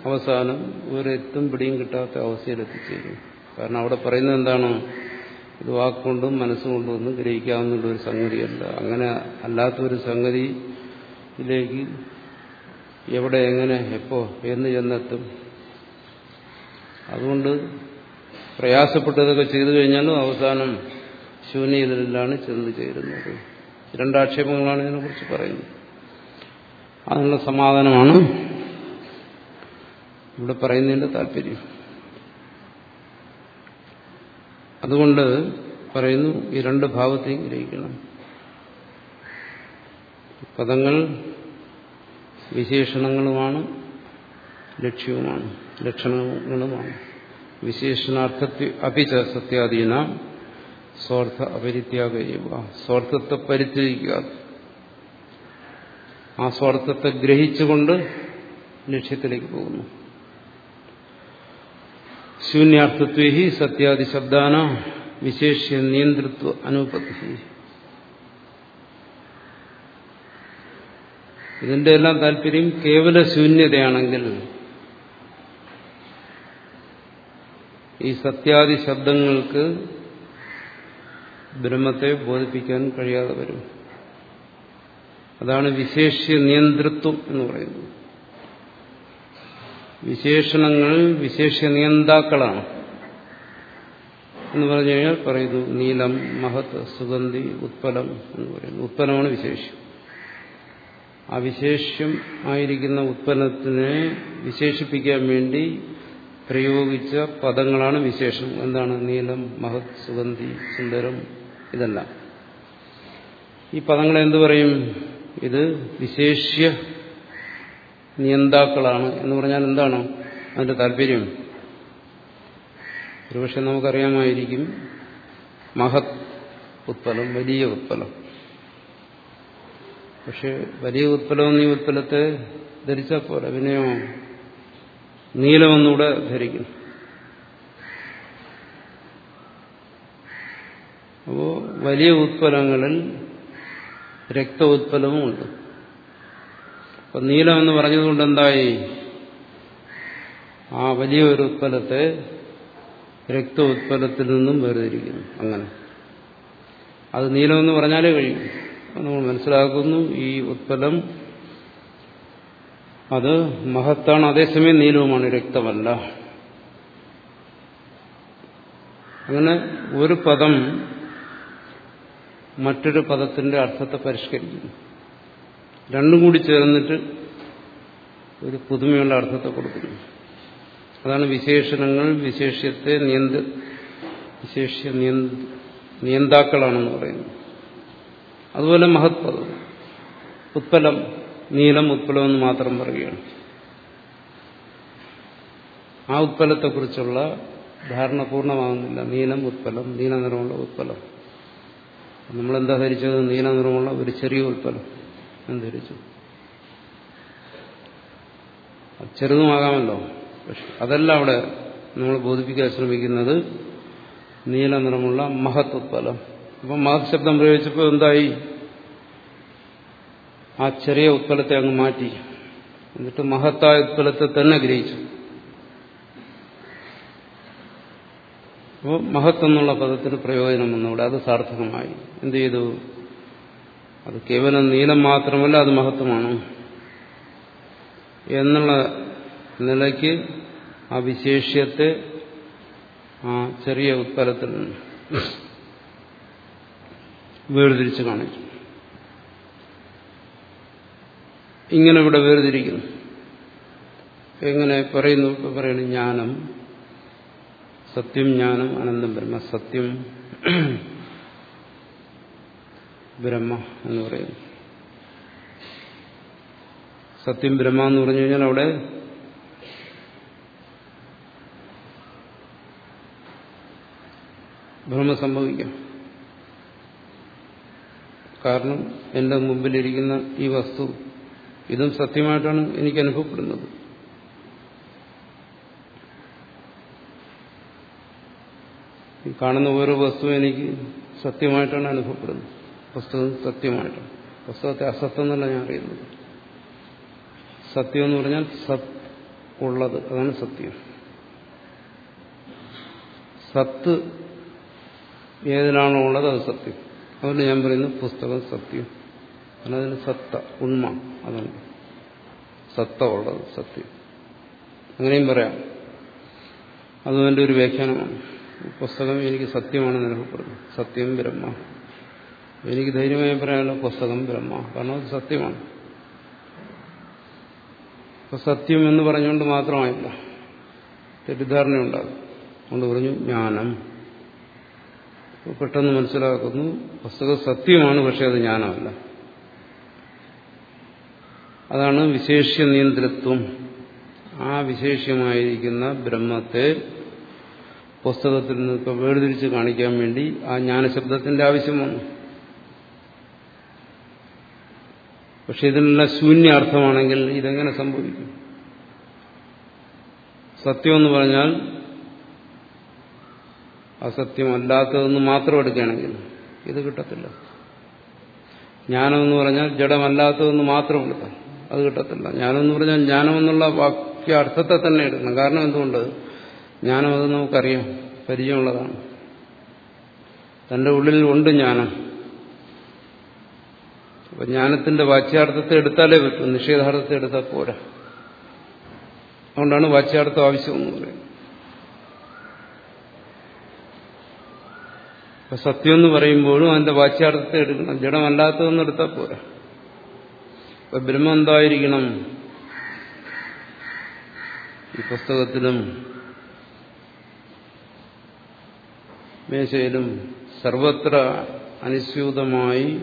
അവസാനം ഒരെത്തും പിടിയും കിട്ടാത്ത അവസ്ഥയിൽ എത്തിച്ചേരും കാരണം അവിടെ പറയുന്നത് എന്താണ്? ഇത് വാക്കുകൊണ്ടും മനസ്സുകൊണ്ടും ഒന്നും ഗ്രഹിക്കാവുന്ന ഒരു സംഗതിയല്ല. അങ്ങനെ അല്ലാത്തൊരു സംഗതിയിലേക്ക് എവിടെ എങ്ങനെ എപ്പോ എന്ന് ചെന്നെത്തും. അതുകൊണ്ട് പ്രയാസപ്പെട്ടതൊക്കെ ചെയ്തു കഴിഞ്ഞാലും അവസാനം ശൂന്യതയിലാണ് ചെന്ന് ചേരുന്നത്. രണ്ടാക്ഷേപങ്ങളാണ് ഇതിനെക്കുറിച്ച് പറയുന്നത്. അതിനുള്ള സമാധാനമാണ് ഇവിടെ പറയുന്നതിന്റെ താല്പര്യം. അതുകൊണ്ട് പറയുന്നു ഈ രണ്ട് ഭാവത്തെയും ഗ്രഹിക്കണം. പദങ്ങൾ വിശേഷണങ്ങളുമാണ് ലക്ഷ്യവുമാണ് ലക്ഷണങ്ങളുമാണ്. വിശേഷണാർത്ഥ അഭിച സത്യാധീന സ്വാർത്ഥ അപരിത്യാഗ സ്വാർത്ഥത്തെ പരിത്യജിക്കുക ആ സ്വാർത്ഥത്തെ ഗ്രഹിച്ചുകൊണ്ട് ലക്ഷ്യത്തിലേക്ക് പോകുന്നു. ശൂന്യാർത്ഥത്വി സത്യാദി ശബ്ദാന വിശേഷ്യ നിയന്ത്രിത്വ അനുപത്തി ഇതിന്റെ എല്ലാം താല്പര്യം കേവല ശൂന്യതയാണെങ്കിൽ ഈ സത്യാദി ശബ്ദങ്ങൾക്ക് ബ്രഹ്മത്തെ ബോധിപ്പിക്കാൻ കഴിയാതെ വരും. അതാണ് വിശേഷ നിയന്ത്രിത്വം എന്ന് പറയുന്നത്. വിശേഷണങ്ങൾ വിശേഷ നിയന്താക്കളാണ് എന്ന് പറഞ്ഞു കഴിഞ്ഞാൽ പറയുന്നു നീലം മഹത് സുഗന്ധി ഉത്പലം എന്ന് പറയുന്നു. ഉത്പലമാണ് വിശേഷ്യം. ആ വിശേഷ്യം ആയിരിക്കുന്ന ഉത്പന്നത്തിനെ വിശേഷിപ്പിക്കാൻ വേണ്ടി പ്രയോഗിച്ച പദങ്ങളാണ് വിശേഷം. എന്താണ്? നീലം മഹത് സുഗന്ധി സുന്ദരം ഇതെല്ലാം. ഈ പദങ്ങളെ എന്തു പറയും? ഇത് വിശേഷ്യ നിയന്താക്കളാണ് എന്ന് പറഞ്ഞാൽ എന്താണ്? അതിന്റെ താല്പര്യം. ഒരുപക്ഷെ നമുക്കറിയാമായിരിക്കും മഹത് ഉത്പലം വലിയ ഉത്പലം. പക്ഷെ വലിയ ഉത്പലവും നീ ഉത്പലത്തെ ധരിച്ചാൽ പോലെ പിന്നെയോ നീലമൊന്നുകൂടെ ധരിക്കും. അപ്പോ വലിയ ഉത്പലങ്ങളിൽ രക്ത ഉത്പലവും ഉണ്ട്. അപ്പൊ നീലമെന്ന് പറഞ്ഞതുകൊണ്ട് എന്തായി? ആ വലിയ ഒരു ഉത്പലത്തെ രക്ത ഉത്പലത്തിൽ നിന്നും വേർതിരിക്കുന്നു. അങ്ങനെ. അത് നീലമെന്ന് പറഞ്ഞാലേ കഴിയും. നമ്മൾ മനസ്സിലാക്കുന്നു ഈ ഉത്പലം. അത് മഹത്താണ്. അതേസമയം നീലവുമാണ്. രക്തമല്ല. അങ്ങനെ ഒരു പദം മറ്റൊരു പദത്തിന്റെ അർത്ഥത്തെ പരിഷ്കരിക്കുന്നു. രണ്ടും കൂടി ചേർന്നിട്ട് ഒരു പുതുമയുള്ള അർത്ഥത്തെ കൊടുക്കുന്നു. അതാണ് വിശേഷണങ്ങൾ. വിശേഷ്യത്തെ നിയന്ത വിശേഷ്യ നിയന്താക്കളാണെന്ന് പറയുന്നത്. അതുപോലെ മഹത്പദം ഉത്പലം നീലം ഉത്പലം എന്ന് മാത്രം പറയുകയാണ്. ആ ഉത്പലത്തെക്കുറിച്ചുള്ള ധാരണ പൂർണമാകുന്നില്ല നീലം ഉത്പലം നീല നിറമുള്ള ഉത്പലം. നമ്മളെന്താ ധരിച്ചത്? നീല നിറമുള്ള ഒരു ചെറിയ ഉത്പലം. എന്ന് ധരിച്ചു. ചെറുതുമാകാമല്ലോ. പക്ഷെ അതല്ല അവിടെ നമ്മൾ ബോധിപ്പിക്കാൻ ശ്രമിക്കുന്നത്. നീല നിറമുള്ള മഹത് ഉത്പലം. അപ്പം മാത് ശബ്ദം പ്രയോഗിച്ചപ്പോൾ എന്തായി? ആ ചെറിയ ഉത്കലത്തെ അങ്ങ് മാറ്റി. എന്നിട്ട് മഹത്തായ ഉത്കലത്തെ തന്നെ ഗ്രഹിച്ചു. അപ്പോൾ മഹത്ത് എന്നുള്ള പദത്തിന് പ്രയോജനം വന്നുകൂടെ? അത് സാർത്ഥകമായി. എന്ത് ചെയ്തു? അത് കേവലം നീലം മാത്രമല്ല അത് മഹത്വമാണ്. എന്നുള്ള നിലയ്ക്ക് ആ വിശേഷ്യത്തെ ആ ചെറിയ ഉത്കലത്തിൽ നിന്ന് വേർതിരിച്ച് കാണിക്കും ഇങ്ങനെ ഇവിടെ വേർതിരിക്കുന്നു. എങ്ങനെ പറയുന്നു? ഇപ്പൊ പറയുന്നു ജ്ഞാനം സത്യം ജ്ഞാനം അനന്തം ബ്രഹ്മ സത്യം ബ്രഹ്മ എന്ന് പറയുന്നു. സത്യം ബ്രഹ്മ എന്ന് പറഞ്ഞു കഴിഞ്ഞാൽ അവിടെ ഭ്രമ സംഭവിക്കാം. കാരണം എന്റെ മുമ്പിലിരിക്കുന്ന ഈ വസ്തു ഇതും സത്യമായിട്ടാണ് എനിക്ക് അനുഭവപ്പെടുന്നത്. ഈ കാണുന്ന ഓരോ വസ്തുവും എനിക്ക് സത്യമായിട്ടാണ് അനുഭവപ്പെടുന്നത്. പുസ്തകം സത്യമായിട്ടാണ്. പുസ്തകത്തെ അസത്യം എന്നല്ല ഞാൻ അറിയുന്നത്. സത്യം എന്ന് പറഞ്ഞാൽ സത് ഉള്ളത്. അതാണ് സത്യം. സത്ത് ഏതിനാണോ ഉള്ളത് അത് സത്യം. അതുകൊണ്ട് ഞാൻ പറയുന്നു പുസ്തകം സത്യം. കാരണം അതിന് സത്ത ഉണ്മ അതുണ്ട്. സത്ത ഉള്ളത് സത്യം. അങ്ങനെയും പറയാം. അതും എന്റെ ഒരു വ്യാഖ്യാനമാണ്. പുസ്തകം എനിക്ക് സത്യമാണെന്ന് അനുഭവപ്പെടുന്നു. സത്യം ബ്രഹ്മ. എനിക്ക് ധൈര്യമായി പറയാനുള്ള പുസ്തകം ബ്രഹ്മ. കാരണം അത് സത്യമാണ്. അപ്പൊ സത്യം എന്ന് പറഞ്ഞുകൊണ്ട് മാത്രമായില്ല. തെറ്റിദ്ധാരണയുണ്ടാകും അതുകൊണ്ട് പറഞ്ഞു ജ്ഞാനം. പെട്ടെന്ന് മനസ്സിലാക്കുന്നു. പുസ്തകം സത്യമാണ് പക്ഷെ അത് ജ്ഞാനമല്ല അതാണ് വിശേഷ്യ നിയന്ത്രിത്വം. ആ വിശേഷ്യമായിരിക്കുന്ന ബ്രഹ്മത്തെ പുസ്തകത്തിൽ നിന്നൊക്കെ വേർതിരിച്ച് കാണിക്കാൻ വേണ്ടി ആ ജ്ഞാനശബ്ദത്തിന്റെ ആവശ്യം വന്നു പക്ഷെ ഇതിനുള്ള ശൂന്യാർത്ഥമാണെങ്കിൽ ഇതെങ്ങനെ സംഭവിക്കും? സത്യം എന്ന് പറഞ്ഞാൽ അസത്യമല്ലാത്തതെന്ന് മാത്രം എടുക്കുകയാണെങ്കിൽ ഇത് കിട്ടത്തില്ല. ജ്ഞാനമെന്ന് പറഞ്ഞാൽ ജഡമല്ലാത്തതെന്ന് മാത്രം എടുക്കാം അത് കിട്ടത്തില്ല. ജ്ഞാനമെന്ന് പറഞ്ഞാൽ ജ്ഞാനമെന്നുള്ള വാക്യ അർത്ഥത്തെ തന്നെ എടുക്കണം. കാരണം എന്തുകൊണ്ട്? ജ്ഞാനം അത് നമുക്കറിയാം. പരിചയമുള്ളതാണ്. തന്റെ ഉള്ളിൽ ഉണ്ട് ജ്ഞാനം. അപ്പൊ ജ്ഞാനത്തിന്റെ വാച്യാർത്ഥത്തെ എടുത്താലേ പറ്റും. നിഷേധാർത്ഥത്തെ എടുത്താൽ പോരാ. അതുകൊണ്ടാണ് വാച്യാർത്ഥം ആവശ്യമെന്ന് പറയുന്നത്. അപ്പൊ സത്യം എന്ന് പറയുമ്പോഴും അതിന്റെ വാച്യാർത്ഥത്തെ എടുക്കണം. ജഡമല്ലാത്തതെന്ന് എടുത്താൽ പോരാ. അപ്പൊ ബ്രഹ്മം എന്തായിരിക്കണം? ഈ പുസ്തകത്തിലും മേശയിലും സർവത്ര അനുസ്യൂതമായി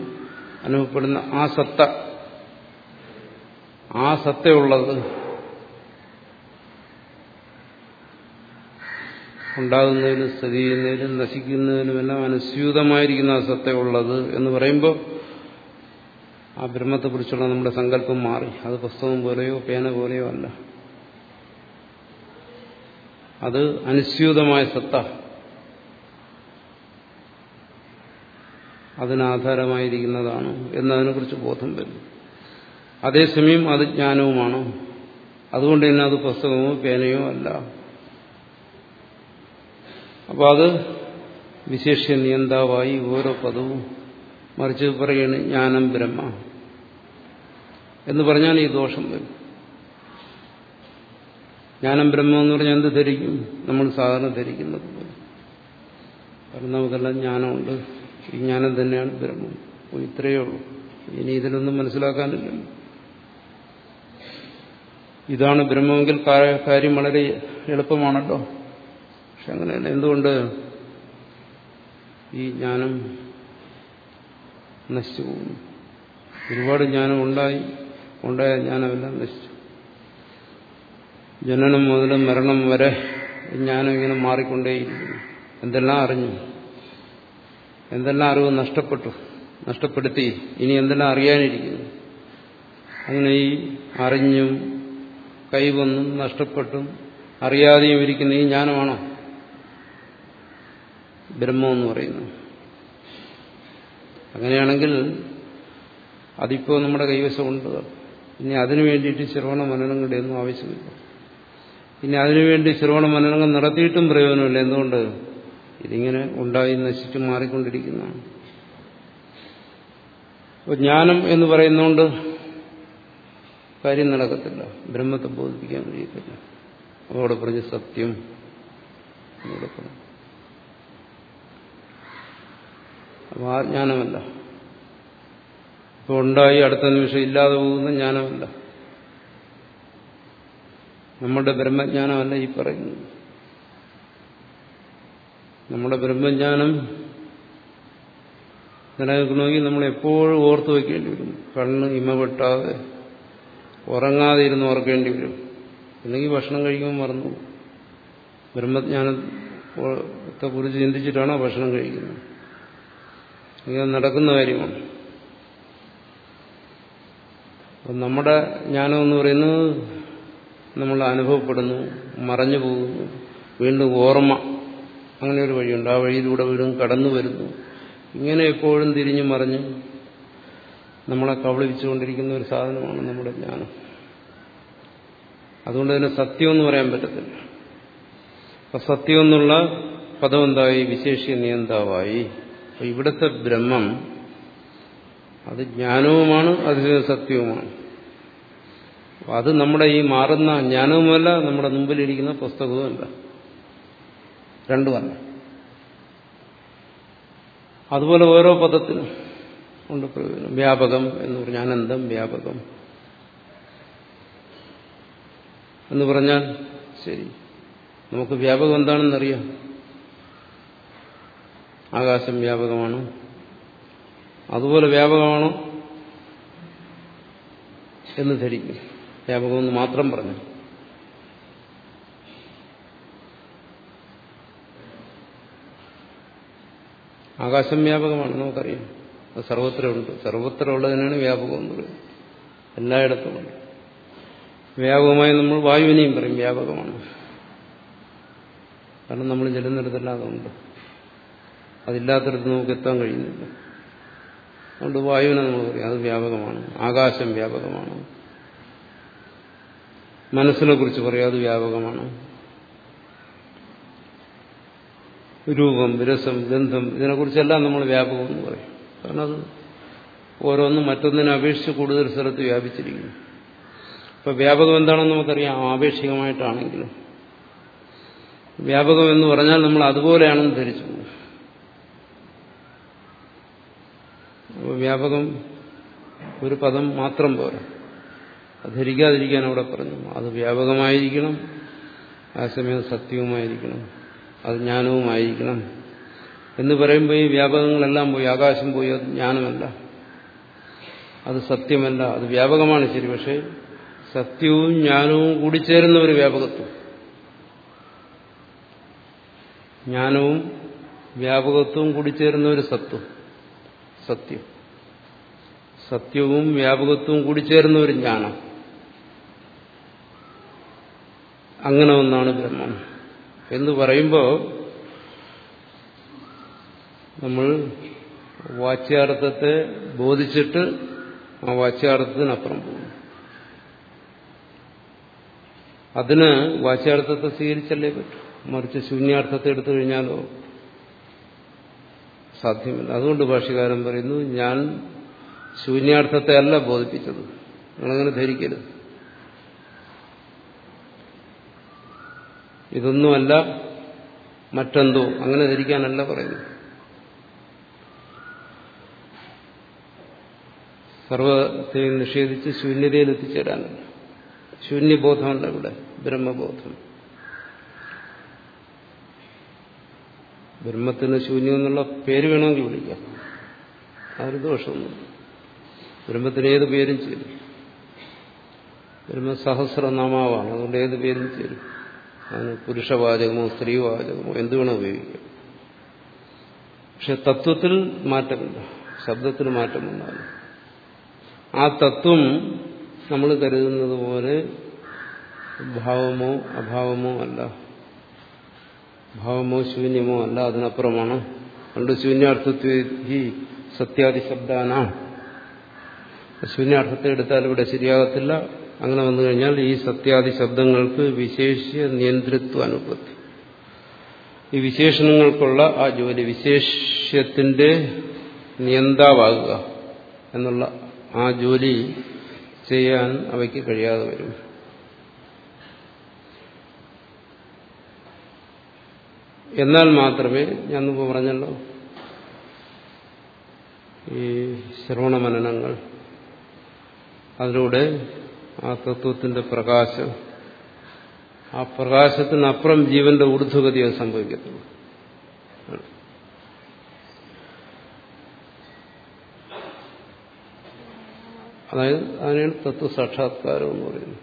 അനുഭവപ്പെടുന്ന ആ സത്ത. ആ സത്തയുള്ളത് ഉണ്ടാകുന്നതിനും സ്ഥിതി ചെയ്യുന്നതിനും നശിക്കുന്നതിനുമെല്ലാം അനുസ്യൂതമായിരിക്കുന്ന ആ സത്തയുള്ളത് എന്ന് പറയുമ്പോൾ ആ ബ്രഹ്മത്തെക്കുറിച്ചുള്ള നമ്മുടെ സങ്കല്പം മാറി. അത് പുസ്തകം പോലെയോ പേന പോലെയോ അല്ല. അത് അനുസ്യൂതമായ സത്ത. അതിനാധാരമായിരിക്കുന്നതാണ് എന്നതിനെക്കുറിച്ച് ബോധം വരും അതേസമയം അത് ജ്ഞാനവുമാണ്. അതുകൊണ്ട് തന്നെ അത് പുസ്തകമോ പേനയോ അല്ല. അപ്പോൾ അത് വിശേഷ്യ നിയന്താവായി ഓരോ പദവും മറിച്ച് പറയാണ് ജ്ഞാനം ബ്രഹ്മ. എന്ന് പറഞ്ഞാൽ ഈ ദോഷം വരും. ജ്ഞാനം ബ്രഹ്മം എന്ന് പറഞ്ഞാൽ എന്ത് ധരിക്കും? നമ്മൾ സാധാരണ ധരിക്കുന്നത് പോലെ. കാരണം നമുക്കെല്ലാം ജ്ഞാനമുണ്ട്. ഈ ജ്ഞാനം തന്നെയാണ് ബ്രഹ്മം. ഇത്രയേ ഉള്ളൂ. ഇനി ഇതിലൊന്നും മനസ്സിലാക്കാനില്ലല്ലോ. ഇതാണ് ബ്രഹ്മമെങ്കിൽ കാര്യം വളരെ എളുപ്പമാണല്ലോ. പക്ഷെ അങ്ങനെയല്ല. എന്തുകൊണ്ട് ഈ ജ്ഞാനം നശിച്ചു പോകുന്നു? ഒരുപാട് ജ്ഞാനം ഉണ്ടായി. ഉണ്ടായ ജ്ഞാനമെല്ലാം നശിച്ചു. ജനനം മുതൽ മരണം വരെ ജ്ഞാനം ഇങ്ങനെ മാറിക്കൊണ്ടേയിരിക്കുന്നു. എന്തെല്ലാം അറിഞ്ഞു? എന്തെല്ലാം അറിവ് നഷ്ടപ്പെട്ടു? നഷ്ടപ്പെടുത്തി. ഇനി എന്തെല്ലാം അറിയാനിരിക്കുന്നു? അങ്ങനെ ഈ അറിഞ്ഞും കൈവന്നും നഷ്ടപ്പെട്ടും അറിയാതെയും ഇരിക്കുന്ന ഈ ജ്ഞാനമാണോ? ബ്രഹ്മം എന്ന് പറയുന്നു. അങ്ങനെയാണെങ്കിൽ അതിപ്പോ നമ്മുടെ കൈവശമുണ്ട്. ഇനി അതിനു വേണ്ടിയിട്ട് ശ്രവണ മനനങ്ങളുടെ ഒന്നും ആവശ്യമില്ല. ഇനി അതിനുവേണ്ടി ശ്രവണ മനനങ്ങൾ നടത്തിയിട്ടും പ്രയോജനമില്ല. എന്തുകൊണ്ട്? ഇതിങ്ങനെ ഉണ്ടായി നശിച്ചു മാറിക്കൊണ്ടിരിക്കുന്നതാണ്. ജ്ഞാനം എന്ന് പറയുന്നതുകൊണ്ട് കാര്യം നടക്കത്തില്ല. ബ്രഹ്മത്തെ ബോധിപ്പിക്കാൻ കഴിയത്തില്ല. അതോടെ പറഞ്ഞ് സത്യം എന്നോട് പറഞ്ഞു. അപ്പോൾ ആ ജ്ഞാനമല്ല. ഇപ്പോൾ ഉണ്ടായി അടുത്ത നിമിഷം ഇല്ലാതെ പോകുന്ന ജ്ഞാനമല്ല. നമ്മുടെ ബ്രഹ്മജ്ഞാനമല്ല ഈ പറയുന്നത്. നമ്മുടെ ബ്രഹ്മജ്ഞാനം നിലനിൽക്കണമെങ്കിൽ നമ്മൾ എപ്പോഴും ഓർത്തു വയ്ക്കേണ്ടി വരും. കണ്ണ് ഇമ വെട്ടാതെ ഉറങ്ങാതെ ഇരുന്ന് ഓർക്കേണ്ടി വരും. അല്ലെങ്കിൽ ഭക്ഷണം കഴിക്കുമ്പോൾ മറന്നു ബ്രഹ്മജ്ഞാനത്തെ കുറിച്ച് ചിന്തിച്ചിട്ടാണോ ഭക്ഷണം കഴിക്കുന്നത്? ഇത് നടക്കുന്ന കാര്യമാണ് നമ്മുടെ ജ്ഞാനം എന്ന് പറയുന്നത് നമ്മൾ അനുഭവപ്പെടുന്നു മറഞ്ഞു പോകുന്നു വീണ്ടും ഓർമ്മ അങ്ങനെ ഒരു വഴിയുണ്ട്. ആ വഴിയിലൂടെ വീണ്ടും കടന്നു വരുന്നു. ഇങ്ങനെ എപ്പോഴും തിരിഞ്ഞു മറിഞ്ഞ് നമ്മളെ കബളിപ്പിച്ചുകൊണ്ടിരിക്കുന്ന ഒരു സാധനമാണ് നമ്മുടെ ജ്ഞാനം. അതുകൊണ്ട് തന്നെ സത്യം എന്ന് പറയാൻ പറ്റത്തില്ല. അപ്പൊ സത്യം എന്നുള്ള പദം എന്തായി? വിശേഷ്യ നിയന്താവായി. അപ്പൊ ഇവിടുത്തെ ബ്രഹ്മം അത് ജ്ഞാനവുമാണ് അതിൽ സത്യവുമാണ്. അത് നമ്മുടെ ഈ മാറുന്ന ജ്ഞാനവുമല്ല നമ്മുടെ മുമ്പിലിരിക്കുന്ന പുസ്തകവുമല്ല. രണ്ടുമല്ല അതുപോലെ ഓരോ പദത്തിനും ഉണ്ട് പ്രയോജനം. വ്യാപകം എന്ന് പറഞ്ഞാൽ അനന്തം വ്യാപകം. എന്ന് പറഞ്ഞാൽ ശരി. നമുക്ക് വ്യാപകം എന്താണെന്നറിയാം. ആകാശം വ്യാപകമാണ്? അതുപോലെ വ്യാപകമാണോ? എന്ന് ധരിക്കും. വ്യാപകമെന്ന് മാത്രം പറഞ്ഞു. ആകാശം വ്യാപകമാണ് നമുക്കറിയാം. അത് സർവത്ര ഉണ്ട് സർവത്ര ഉള്ളതിനാണ് വ്യാപകം എന്ന് പറയുന്നത്. എല്ലായിടത്തും ഉണ്ട് വ്യാപകമായി നമ്മൾ വായുവിനെയും പറയും. വ്യാപകമാണ്. കാരണം നമ്മൾ ചെല്ലുന്നിടത്തെല്ലാം അതുണ്ട് അതില്ലാത്തടത്ത് നമുക്ക് എത്താൻ കഴിയുന്നില്ല. അതുകൊണ്ട് വായുവിനെ നമ്മൾ പറയാം. അത് വ്യാപകമാണ്. ആകാശം വ്യാപകമാണ്. മനസ്സിനെ കുറിച്ച് പറയാം. അത് വ്യാപകമാണ്. രൂപം രസം ഗന്ധം ഇതിനെക്കുറിച്ചെല്ലാം നമ്മൾ വ്യാപകം എന്ന് പറയും. കാരണം അത് ഓരോന്നും മറ്റൊന്നിനെ അപേക്ഷിച്ച് കൂടുതൽ സ്ഥലത്ത് വ്യാപിച്ചിരിക്കുന്നു. ഇപ്പൊ വ്യാപകം എന്താണെന്ന് നമുക്കറിയാം. ആപേക്ഷികമായിട്ടാണെങ്കിലും. വ്യാപകം എന്ന് പറഞ്ഞാൽ നമ്മൾ അതുപോലെയാണെന്ന് ധരിച്ചു അപ്പോൾ വ്യാപകം ഒരു പദം മാത്രം പോരാ. അത് ധരിക്കാതിരിക്കാൻ അവിടെ പറഞ്ഞു. അത് വ്യാപകമായിരിക്കണം. ആ സമയം സത്യവുമായിരിക്കണം. അത് ജ്ഞാനവുമായിരിക്കണം. എന്ന് പറയുമ്പോൾ ഈ വ്യാപകങ്ങളെല്ലാം പോയി. ആകാശം പോയി. അത് ജ്ഞാനമല്ല. അത് സത്യമല്ല. അത് വ്യാപകമാണ് ശരി. പക്ഷേ സത്യവും ജ്ഞാനവും കൂടി ചേരുന്ന ഒരു വ്യാപകത്വം. ജ്ഞാനവും വ്യാപകത്വവും കൂടി ചേരുന്ന ഒരു സത്വം. സത്യം. സത്യവും വ്യാപകത്വവും കൂടി ചേർന്ന ഒരു ജ്ഞാനം. അങ്ങനെ ഒന്നാണ് ബ്രഹ്മം. എന്ന് പറയുമ്പോൾ നമ്മൾ വാച്യാർത്ഥത്തെ ബോധിച്ചിട്ട് ആ വാച്യാർത്ഥത്തിനപ്പുറം പോകും അതിന് വാച്യാർത്ഥത്തെ സ്വീകരിച്ചല്ലേ പറ്റും? മറിച്ച് ശൂന്യാർത്ഥത്തെ എടുത്തു കഴിഞ്ഞാലോ സാധ്യമല്ല. അതുകൊണ്ട് ഭാഷകാരൻ പറയുന്നു ഞാൻ ശൂന്യാർത്ഥത്തെ അല്ല ബോധിപ്പിച്ചത്. നിങ്ങളങ്ങനെ ധരിക്കരുത്. ഇതൊന്നുമല്ല മറ്റെന്തോ അങ്ങനെ ധരിക്കാനല്ല പറയുന്നു സർവത്തെയും നിഷേധിച്ച് ശൂന്യതയിൽ എത്തിച്ചേരാനല്ല ശൂന്യബോധമല്ല ഇവിടെ ബ്രഹ്മബോധം. ബ്രഹ്മത്തിന് ശൂന്യം എന്നുള്ള പേര് വേണമെങ്കിൽ വിളിക്കാം. അതൊരു ദോഷമൊന്നും ബ്രഹ്മത്തിന് ഏത് പേരും ചേരും? ബ്രഹ്മ സഹസ്രനാമാവാണ് അതുകൊണ്ട് ഏത് പേരും ചേരും? അതിന് പുരുഷവാചകമോ സ്ത്രീവാചകമോ എന്ത് വേണോ ഉപയോഗിക്കാം? പക്ഷെ തത്വത്തിൽ മാറ്റമില്ല. ശബ്ദത്തിൽ മാറ്റമുണ്ടാകും ആ തത്വം നമ്മൾ കരുതുന്നത് പോലെ ഭാവമോ അഭാവമോ അല്ല. ഭാവമോ ശൂന്യമോ അല്ല. അതിനപ്പുറമാണ്. പണ്ട് ശൂന്യാർത്ഥത്വ സത്യാദി ശബ്ദാന ശൂന്യാർത്ഥത്തെ എടുത്താൽ ഇവിടെ ശരിയാകത്തില്ല. അങ്ങനെ വന്നു കഴിഞ്ഞാൽ ഈ സത്യാദി ശബ്ദങ്ങൾക്ക് വിശേഷ നിയന്ത്രിത്വ അനുപത്തി ഈ വിശേഷണങ്ങൾക്കുള്ള ആ ജോലി വിശേഷ്യത്തിന്റെ നിയന്താവാകുക എന്നുള്ള ആ ജോലി ചെയ്യാൻ അവയ്ക്ക് കഴിയാതെ വരും. എന്നാൽ മാത്രമേ ഞാൻ പറഞ്ഞല്ലോ ഈ ശ്രവണ മനനങ്ങൾ അതിലൂടെ ആ തത്വത്തിന്റെ പ്രകാശം ആ പ്രകാശത്തിനപ്പുറം ജീവന്റെ ഊർധ്വഗതി അത് സംഭവിക്കത്തുള്ളൂ. അതായത് അതിനാണ് തത്വസാക്ഷാത്കാരം എന്ന് പറയുന്നത്.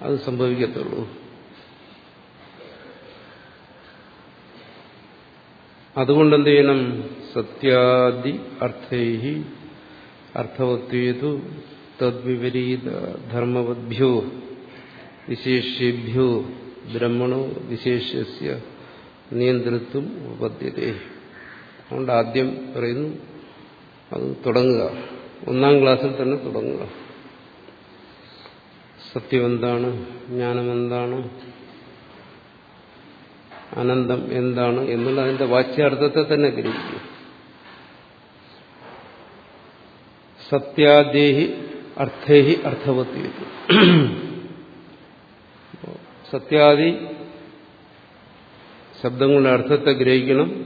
അത് സംഭവിക്കത്തുള്ളൂ. അതുകൊണ്ട് എന്ത് ചെയ്യണം? സത്യാദി അർത്ഥൈഹി അർത്ഥവത്വേതു തദ്വിപരീത ധർമ്മവദ്ഭ്യോ വിശേഷ്യഭ്യോ ബ്രഹ്മണോ വിശേഷ്യസ്യ നിയന്ത്രിത്വം ഉപപദ്ധ്യതേ അതുകൊണ്ട് ആദ്യം പറയുന്നു അത് തുടങ്ങുക. ഒന്നാം ക്ലാസ്സിൽ തന്നെ തുടങ്ങുക. സത്യം എന്താണ് ജ്ഞാനം എന്താണ് അനന്തം എന്താണ്? എന്നുള്ള അതിന്റെ വാച്യാർത്ഥത്തെ തന്നെ ഗ്രഹിക്കുക. സത്യാദേഹി അർത്ഥേഹി അർത്ഥവത്തി സത്യാദി ശബ്ദങ്ങളുടെ അർത്ഥത്തെ ഗ്രഹിക്കണം.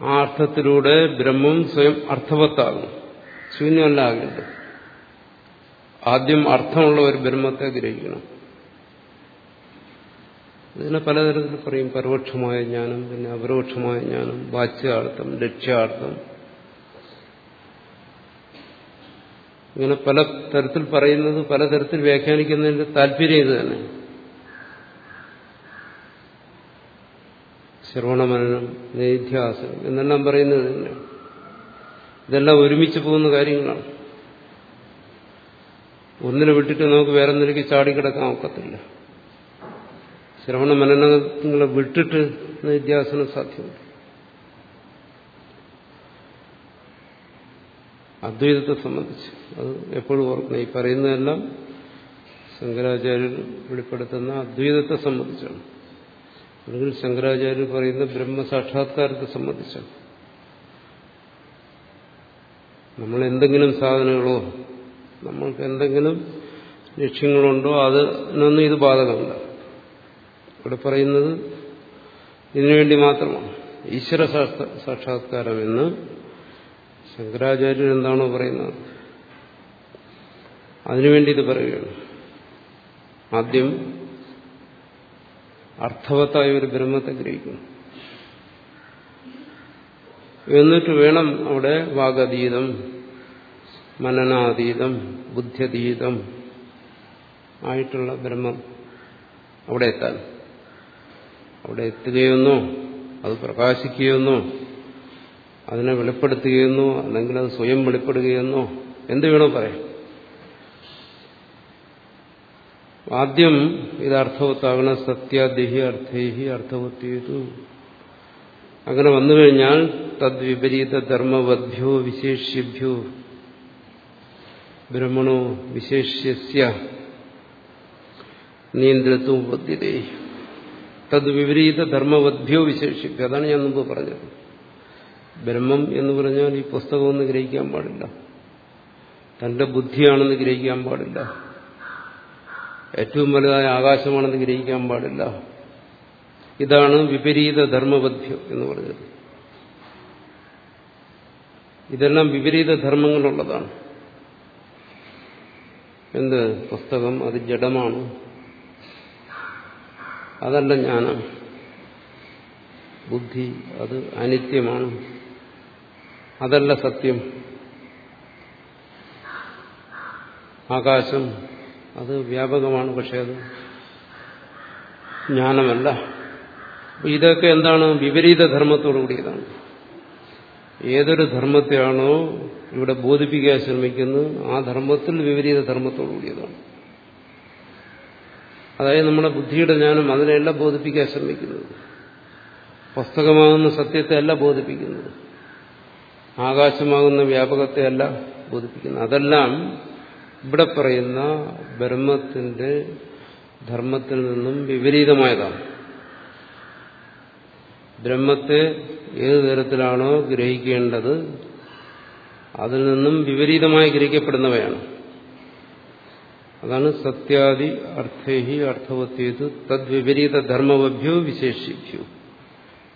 ആ അർത്ഥത്തിലൂടെ ബ്രഹ്മം സ്വയം അർത്ഥവത്താകും. ശൂന്യമല്ല ആകേണ്ടത് ആദ്യം അർത്ഥമുള്ള ഒരു ബ്രഹ്മത്തെ ഗ്രഹിക്കണം. ഇതിനെ പലതരത്തിൽ പറയും. പരോക്ഷമായ ജ്ഞാനം പിന്നെ അപരോക്ഷമായ ജ്ഞാനം വാച്യാർത്ഥം ലക്ഷ്യാർത്ഥം. ഇങ്ങനെ പല തരത്തിൽ പറയുന്നത് പലതരത്തിൽ വ്യാഖ്യാനിക്കുന്നതിന്റെ താല്പര്യം ഇത് തന്നെ. ശ്രവണമനനം നിധ്യാസം എന്നെല്ലാം പറയുന്നത് ഇതെല്ലാം ഒരുമിച്ച് പോകുന്ന കാര്യങ്ങളാണ്. ഒന്നിനെ വിട്ടിട്ട് നമുക്ക് വേറെ നിലയ്ക്ക് ചാടിക്കിടക്കാൻ ഒക്കത്തില്ല. ശ്രവണ മനനങ്ങളെ വിട്ടിട്ട് നിധ്യാസനം സാധ്യമല്ല. അദ്വൈതത്തെ സംബന്ധിച്ച്. അത് എപ്പോഴും ഓർക്കണം. ഈ പറയുന്നതെല്ലാം ശങ്കരാചാര്യർ വെളിപ്പെടുത്തുന്ന അദ്വൈതത്തെ സംബന്ധിച്ചാണ്. അല്ലെങ്കിൽ ശങ്കരാചാര്യർ പറയുന്ന ബ്രഹ്മ സാക്ഷാത്കാരത്തെ സംബന്ധിച്ചാണ്. നമ്മൾ എന്തെങ്കിലും സാധനങ്ങളോ നമ്മൾക്ക് എന്തെങ്കിലും ലക്ഷ്യങ്ങളുണ്ടോ അതിനൊന്നും ഇത് ബാധകമല്ല. ഇവിടെ പറയുന്നത് ഇതിനുവേണ്ടി മാത്രമാണ്. ഈശ്വര സാക്ഷാത്കാരം എന്ന് ശങ്കരാചാര്യർ എന്താണോ പറയുന്നത്? അതിനുവേണ്ടി ഇത് പറയുകയാണ്. ആദ്യം അർത്ഥവത്തായ ഒരു ബ്രഹ്മത്തെ ഗ്രഹിക്കുന്നു. എന്നിട്ട് വേണം അവിടെ വാഗതീതം മനനാതീതം ബുദ്ധ്യതീതം ആയിട്ടുള്ള ബ്രഹ്മം അവിടെ എത്താൻ. അവിടെ എത്തുകയെന്നോ അത് പ്രകാശിക്കുകയെന്നോ അതിനെ വെളിപ്പെടുത്തുകയെന്നോ അല്ലെങ്കിൽ അത് സ്വയം വെളിപ്പെടുകയെന്നോ എന്ത് വേണോ പറയാം. ആദ്യം ഇത് അർത്ഥവത്താകണ സത്യാദേഹി അർത്ഥേഹി അർത്ഥവത്തേതു. അങ്ങനെ വന്നു കഴിഞ്ഞാൽ തദ്വിപരീത ധർമ്മവദ്ഭ്യോ വിശേഷ്യഭ്യോ ബ്രഹ്മണോ വിശേഷ്യസ്യ നിയന്ത്രിത്വം ഉപദ്ധ്യതേ. തദ്വിപരീത ധർമ്മവദ്ഭ്യോ വിശേഷിക്കുക അതാണ് ഞാൻ മുമ്പ് പറഞ്ഞത്. ബ്രഹ്മം എന്ന് പറഞ്ഞാൽ ഈ പുസ്തകമൊന്നും ഗ്രഹിക്കാൻ പാടില്ല. തന്റെ ബുദ്ധിയാണെന്ന് ഗ്രഹിക്കാൻ പാടില്ല. ഏറ്റവും വലുതായ ആകാശമാണെന്ന് ഗ്രഹിക്കാൻ പാടില്ല. ഇതാണ് വിപരീത ധർമ്മബദ്ധ്യം എന്ന് പറഞ്ഞത്. ഇതെല്ലാം വിപരീത ധർമ്മങ്ങളുള്ളതാണ്. എന്ത്? പുസ്തകം അത് ജഡമാണ്. അതല്ല ജ്ഞാനം. ബുദ്ധി അത് അനിത്യമാണ്. അതല്ല സത്യം. ആകാശം അത് വ്യാപകമാണ് പക്ഷെ അത് ജ്ഞാനമല്ല. ഇതൊക്കെ എന്താണ്? വിപരീത ധർമ്മത്തോടുകൂടിയതാണ് ഏതൊരു ധർമ്മത്തെയാണോ ഇവിടെ ബോധിപ്പിക്കാൻ ശ്രമിക്കുന്നത് ആ ധർമ്മത്തിൽ വിപരീത ധർമ്മത്തോടുകൂടിയതാണ് അതായത് നമ്മുടെ ബുദ്ധിയുടെ ജ്ഞാനം അതിനെയല്ല ബോധിപ്പിക്കാൻ ശ്രമിക്കുന്നത്. പുസ്തകമാകുന്ന സത്യത്തെ അല്ല ബോധിപ്പിക്കുന്നത്. ആകാശമാകുന്ന വ്യാപകത്തെ അല്ല ബോധിപ്പിക്കുന്നത് അതെല്ലാം ഇവിടെ പറയുന്ന ബ്രഹ്മത്തിന്റെ ധർമ്മത്തിൽ നിന്നും വിപരീതമായതാണ്. ബ്രഹ്മത്തെ ഏത് തരത്തിലാണോ ഗ്രഹിക്കേണ്ടത് അതിൽ നിന്നും വിപരീതമായി ഗ്രഹിക്കപ്പെടുന്നവയാണ്. അതാണ് സത്യാദി അർത്ഥേഹി അർത്ഥവത്യേതു തദ്വിപരീത ധർമ്മവഭ്യോ വിശേഷിക്കൂ.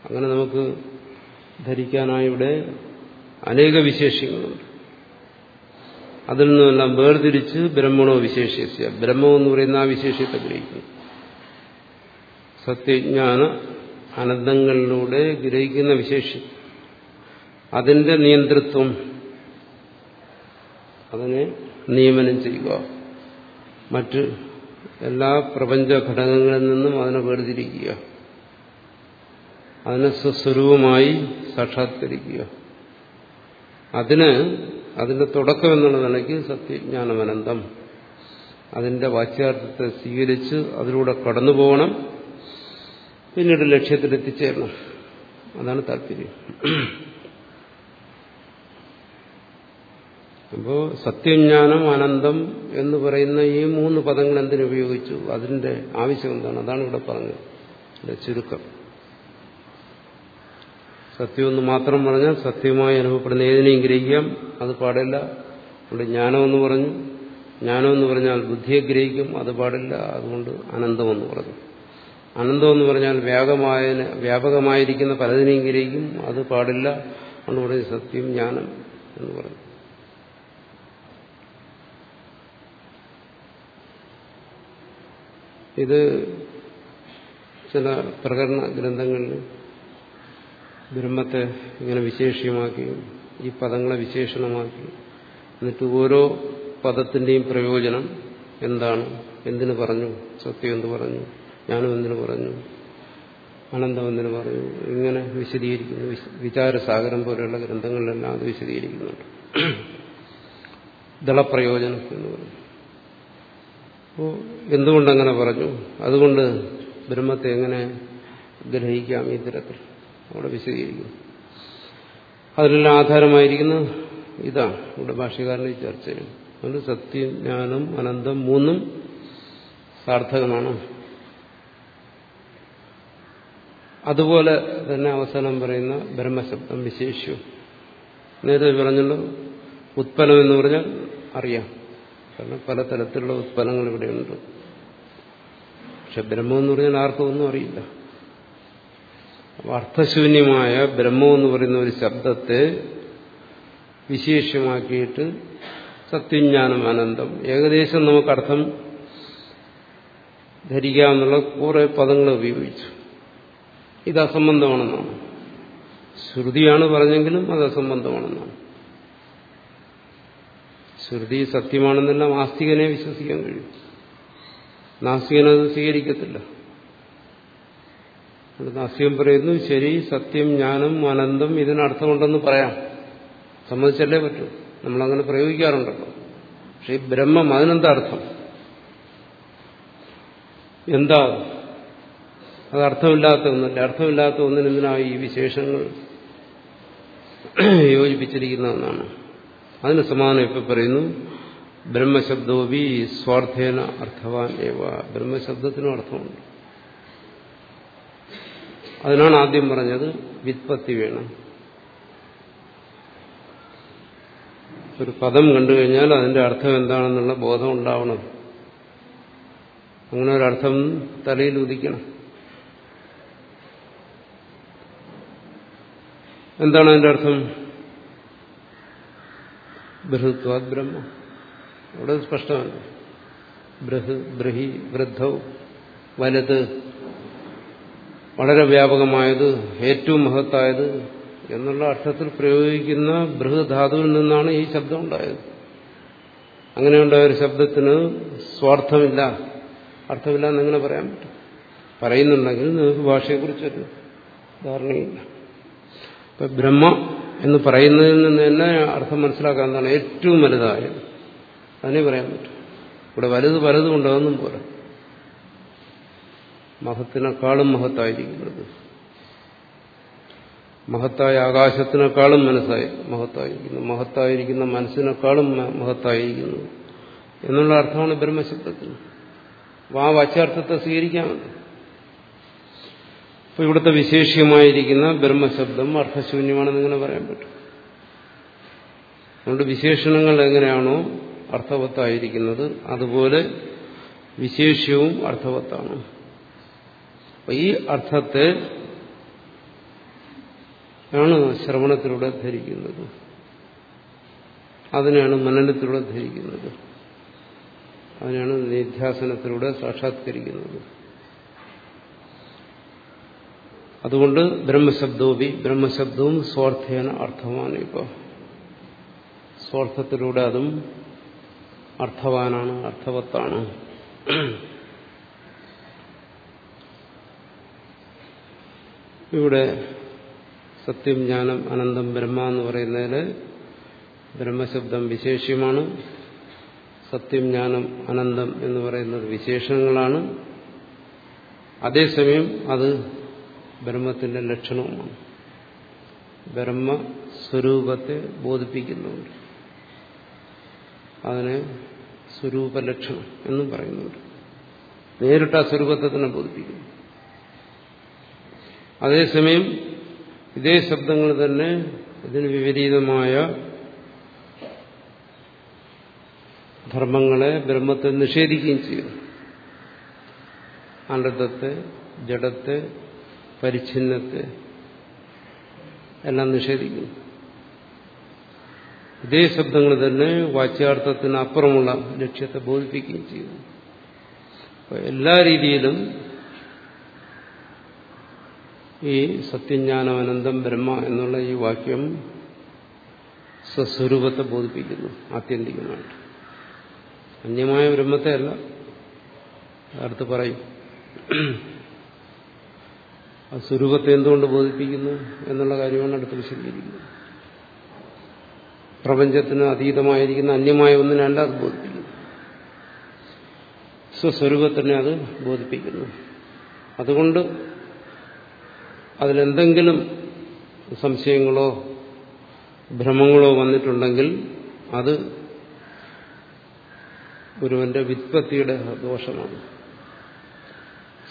അങ്ങനെ നമുക്ക് ധരിക്കാനായി ഇവിടെ അനേക വിശേഷങ്ങളുണ്ട്. അതിൽ നിന്നെല്ലാം വേർതിരിച്ച് ബ്രഹ്മണോ വിശേഷിച്ച ബ്രഹ്മം എന്ന് പറയുന്ന ആ വിശേഷത്തെ ഗ്രഹിക്കുന്നു. സത്യജ്ഞാന അനന്തങ്ങളിലൂടെ ഗ്രഹിക്കുന്ന വിശേഷം. അതിന്റെ നിയന്ത്രിത്വം. അതിനെ നിയമനം ചെയ്യുക. മറ്റ് എല്ലാ പ്രപഞ്ച ഘടകങ്ങളിൽ നിന്നും അതിനെ വേർതിരിക്കുക. അതിനെ സ്വസ്വരൂപമായി സാക്ഷാത്കരിക്കുക. അതിന് അതിന്റെ തുടക്കം എന്നുള്ള നിലയ്ക്ക് സത്യജ്ഞാനമനന്തം. അതിന്റെ വാച്യാർത്ഥത്തെ സ്വീകരിച്ച് അതിലൂടെ കടന്നു പോകണം. പിന്നീട് ലക്ഷ്യത്തിലെത്തിച്ചേരണം. അതാണ് താല്പര്യം. അപ്പോ സത്യജ്ഞാനം അനന്തം എന്ന് പറയുന്ന ഈ മൂന്ന് പദങ്ങൾ എന്തിനുപയോഗിച്ചു അതിന്റെ ആവശ്യം എന്താണ്? അതാണ് ഇവിടെ പറഞ്ഞത്. ചുരുക്കം. സത്യമെന്ന് മാത്രം പറഞ്ഞാൽ സത്യമായി അനുഭവപ്പെടുന്ന ഏതിനെയും ഗ്രഹിക്കാം. അത് പാടില്ല. അതുകൊണ്ട് ജ്ഞാനമെന്ന് പറഞ്ഞു. ജ്ഞാനമെന്ന് പറഞ്ഞാൽ ബുദ്ധിയെ ഗ്രഹിക്കും. അത് പാടില്ല. അതുകൊണ്ട് അനന്തമെന്ന് പറഞ്ഞു. അനന്തമെന്ന് പറഞ്ഞാൽ വ്യാപകമായ വ്യാപകമായിരിക്കുന്ന പലതിനെയും ഗ്രഹിക്കും. അത് പാടില്ല. എന്ന് പറഞ്ഞ് സത്യം ജ്ഞാനം എന്ന് പറഞ്ഞു. ഇത് ചില പ്രകടന ഗ്രന്ഥങ്ങളിൽ ബ്രഹ്മത്തെ ഇങ്ങനെ വിശേഷ്യമാക്കുകയും ഈ പദങ്ങളെ വിശേഷണമാക്കി. എന്നിട്ട് ഓരോ പദത്തിന്റെയും പ്രയോജനം എന്താണ്? എന്തിനു പറഞ്ഞു? സത്യം എന്ത് പറഞ്ഞു? ജ്ഞാനം എന്തിനു പറഞ്ഞു? അനന്തം എന്തിനു പറഞ്ഞു? ഇങ്ങനെ വിശദീകരിക്കുന്നു. വിചാരസാഗരം പോലെയുള്ള ഗ്രന്ഥങ്ങളിലെല്ലാം അത് വിശദീകരിക്കുന്നുണ്ട്. ദളപ്രയോജനം എന്ന് പറഞ്ഞു. അപ്പോൾ എന്തുകൊണ്ടങ്ങനെ പറഞ്ഞു? അതുകൊണ്ട് ബ്രഹ്മത്തെ എങ്ങനെ ഗ്രഹിക്കാം ഈ തരത്തിൽ? അവിടെ വിശദീകരിക്കുന്നു. അതിനെല്ലാം ആധാരമായിരിക്കുന്ന ഇതാണ് ഇവിടെ ഭാഷകാരനെ ചർച്ച ചർച്ചയിൽ. അതുകൊണ്ട് സത്യം ജ്ഞാനം അനന്തം മൂന്നും സാർത്ഥകമാണ്. അതുപോലെ തന്നെ അവസാനം പറയുന്ന ബ്രഹ്മശബ്ദം വിശേഷ്യം നേരത്തെ പറഞ്ഞല്ലോ ഉത്പന്നം എന്ന് പറഞ്ഞാൽ അറിയാം. കാരണം പലതരത്തിലുള്ള ഉത്പന്നങ്ങൾ ഇവിടെയുണ്ട്. പക്ഷെ ബ്രഹ്മം എന്ന് പറഞ്ഞാൽ ആർക്കും ഒന്നും അറിയില്ല. അർത്ഥശൂന്യമായ ബ്രഹ്മം എന്ന് പറയുന്ന ഒരു ശബ്ദത്തെ വിശേഷമാക്കിയിട്ട് സത്യജ്ഞാനം അനന്തം. ഏകദേശം നമുക്ക് അർത്ഥം ധരിക്കാമെന്നുള്ള കുറെ പദങ്ങൾ ഉപയോഗിച്ചു. ഇത് അസംബന്ധമാണെന്നാണ്. ശ്രുതിയാണ് പറഞ്ഞെങ്കിലും അത് അസംബന്ധമാണെന്നാണ്. ശ്രുതി സത്യമാണെന്നെല്ലാം ആസ്തികനെ വിശ്വസിക്കാൻ കഴിയും. നാസ്തികനത് സ്വീകരിക്കത്തില്ല. നാസ്തികൻ പറയുന്നു ശരി സത്യം ജ്ഞാനം അനന്തം ഇതിനർത്ഥമുണ്ടെന്ന് പറയാം. സമ്മതിച്ചല്ലേ പറ്റൂ? നമ്മളങ്ങനെ പ്രയോഗിക്കാറുണ്ടല്ലോ. പക്ഷെ ഈ ബ്രഹ്മം അതിനെന്താ അർത്ഥം? എന്താ അത് അർത്ഥമില്ലാത്ത ഒന്നല്ല അർത്ഥമില്ലാത്ത ഒന്നിന് എന്തിനാണ് ഈ വിശേഷങ്ങൾ യോജിപ്പിച്ചിരിക്കുന്ന ഒന്നാണ്. അതിന് സമാനം ഇപ്പൊ പറയുന്നു ബ്രഹ്മശബ്ദോപി സ്വാർത്ഥേന അർത്ഥവാൻ ഏവ. ബ്രഹ്മശബ്ദത്തിനും അർത്ഥമുണ്ട്. അതിനാണ് ആദ്യം പറഞ്ഞത് വിത്പത്തി വേണം. ഒരു പദം കണ്ടു കഴിഞ്ഞാൽ അതിന്റെ അർത്ഥം എന്താണെന്നുള്ള ബോധം ഉണ്ടാവണം. അങ്ങനെ ഒരർത്ഥം തലയിൽ ഉദിക്കണം. എന്താണ് അതിന്റെ അർത്ഥം? ബൃഹത്വാദ് ബ്രഹ്മ. അവിടെ സ്പഷ്ടമല്ല ബൃഹ് ബ്രഹി വൃദ്ധൗ വലുത്. വളരെ വ്യാപകമായത് ഏറ്റവും മഹത്തായത് എന്നുള്ള അർത്ഥത്തിൽ പ്രയോഗിക്കുന്ന ബൃഹധാതുവിൽ നിന്നാണ് ഈ ശബ്ദം ഉണ്ടായത്. അങ്ങനെയുണ്ടായ ഒരു ശബ്ദത്തിന് സ്വാർത്ഥമില്ല അർത്ഥമില്ല എന്നെങ്ങനെ പറയാൻ പറ്റും? പറയുന്നുണ്ടെങ്കിൽ നിങ്ങൾക്ക് ഭാഷയെക്കുറിച്ചൊരു ധാരണയില്ല. ഇപ്പൊ ബ്രഹ്മ എന്ന് പറയുന്നതിൽ നിന്ന് തന്നെ അർത്ഥം മനസ്സിലാക്കാൻ എന്താണ് ഏറ്റവും വലുതായത്? അതിനെ പറയാൻ പറ്റും. ഇവിടെ വലുത് പലതും പോലെ മഹത്തിനേക്കാളും മഹത്തായിരിക്കുന്നത് മഹത്തായ ആകാശത്തിനേക്കാളും മനസ്സായി മഹത്തായിരിക്കുന്നു. മഹത്തായിരിക്കുന്ന മനസ്സിനേക്കാളും മഹത്തായിരിക്കുന്നു. എന്നുള്ള അർത്ഥമാണ് ബ്രഹ്മശബ്ദത്തിന് അപ്പോൾ ആ വാച്യാർത്ഥത്തെ സ്വീകരിക്കാമല്ലോ അപ്പൊ ഇവിടുത്തെ വിശേഷ്യമായിരിക്കുന്ന ബ്രഹ്മശബ്ദം അർത്ഥശൂന്യമാണെന്ന് ഇങ്ങനെ പറയാൻ പറ്റും. അതുകൊണ്ട് വിശേഷണങ്ങൾ എങ്ങനെയാണോ അർത്ഥവത്തായിരിക്കുന്നത് അതുപോലെ വിശേഷ്യവും അർത്ഥവത്താണ്? അപ്പൊ ഈ അർത്ഥത്തെ ആണ് ശ്രവണത്തിലൂടെ ധരിക്കുന്നത്. അതിനെയാണ് മനനത്തിലൂടെ ധരിക്കുന്നത്. അതിനാണ് നിധ്യാസനത്തിലൂടെ സാക്ഷാത്കരിക്കുന്നത്. അതുകൊണ്ട് ബ്രഹ്മശബ്ദോപി ബ്രഹ്മശബ്ദവും സ്വാർത്ഥേന അർത്ഥമാണ് ഇപ്പോൾ സ്വാർത്ഥത്തിലൂടെ അതും അർത്ഥവാനാണ് അർത്ഥവത്താണ്. ഇവിടെ സത്യം ജ്ഞാനം അനന്തം ബ്രഹ്മ എന്ന് പറയുന്നതിൽ ബ്രഹ്മശബ്ദം വിശേഷ്യമാണ്. സത്യം ജ്ഞാനം അനന്തം എന്ന് പറയുന്നത് വിശേഷങ്ങളാണ്. അതേസമയം അത് ബ്രഹ്മത്തിന്റെ ലക്ഷണവുമാണ്. ബ്രഹ്മസ്വരൂപത്തെ ബോധിപ്പിക്കുന്നുണ്ട്. അതിനെ സ്വരൂപലക്ഷണം എന്നും പറയുന്നുണ്ട്. നേരിട്ട് ആ സ്വരൂപത്തെ തന്നെ ബോധിപ്പിക്കുന്നു. അതേസമയം ഇതേ ശബ്ദങ്ങൾ തന്നെ ഇതിന് വിപരീതമായ ധർമ്മങ്ങളെ ബ്രഹ്മത്തെ നിഷേധിക്കുകയും ചെയ്യുന്നു അനർത്ഥത്തെ ജഡത്തെ പരിച്ഛിന്നത്തെ എല്ലാം നിഷേധിക്കുന്നു. ഇതേ ശബ്ദങ്ങൾ തന്നെ വാച്യാർത്ഥത്തിന് അപ്പുറമുള്ള ലക്ഷ്യത്തെ ബോധിപ്പിക്കുകയും ചെയ്യുന്നു എല്ലാ രീതിയിലും ഈ സത്യജ്ഞാനം അനന്തം ബ്രഹ്മ എന്നുള്ള ഈ വാക്യം സ്വസ്വരൂപത്തെ ബോധിപ്പിക്കുന്നു ആത്യന്തികമായിട്ട് അന്യമായ ബ്രഹ്മത്തെ അല്ല അടുത്ത് പറയും ആ സ്വരൂപത്തെ എന്തുകൊണ്ട് ബോധിപ്പിക്കുന്നു എന്നുള്ള കാര്യമാണ് അടുത്ത് വിശദീകരിക്കുന്നത് പ്രപഞ്ചത്തിന് അതീതമായിരിക്കുന്ന അന്യമായ ഒന്നിനല്ല അത് ബോധിപ്പിക്കുന്നു. സ്വസ്വരൂപത്തിനെ അത് ബോധിപ്പിക്കുന്നു. അതുകൊണ്ട് അതിലെന്തെങ്കിലും സംശയങ്ങളോ ഭ്രമങ്ങളോ വന്നിട്ടുണ്ടെങ്കിൽ അത് ഗുരുവിന്റെ വിത്പത്തിയുടെ ദോഷമാണ്.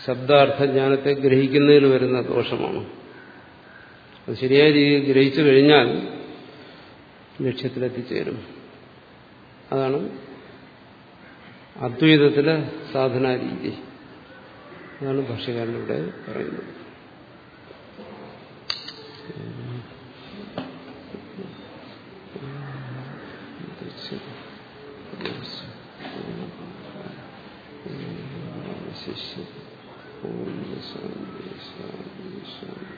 ശബ്ദാർത്ഥജ്ഞാനത്തെ ഗ്രഹിക്കുന്നതിൽ വരുന്ന ദോഷമാണ്. അത് ശരിയായ രീതിയിൽ ഗ്രഹിച്ചു കഴിഞ്ഞാൽ ലക്ഷ്യത്തിലെത്തിച്ചേരും. അതാണ് അദ്വൈതത്തിലെ സാധനാരീതി. അതാണ് ഇവിടെ പറയുന്നത്. ശിഷ്യത്തി ഓം ശാന്തി ശാന്തി ശാന്തി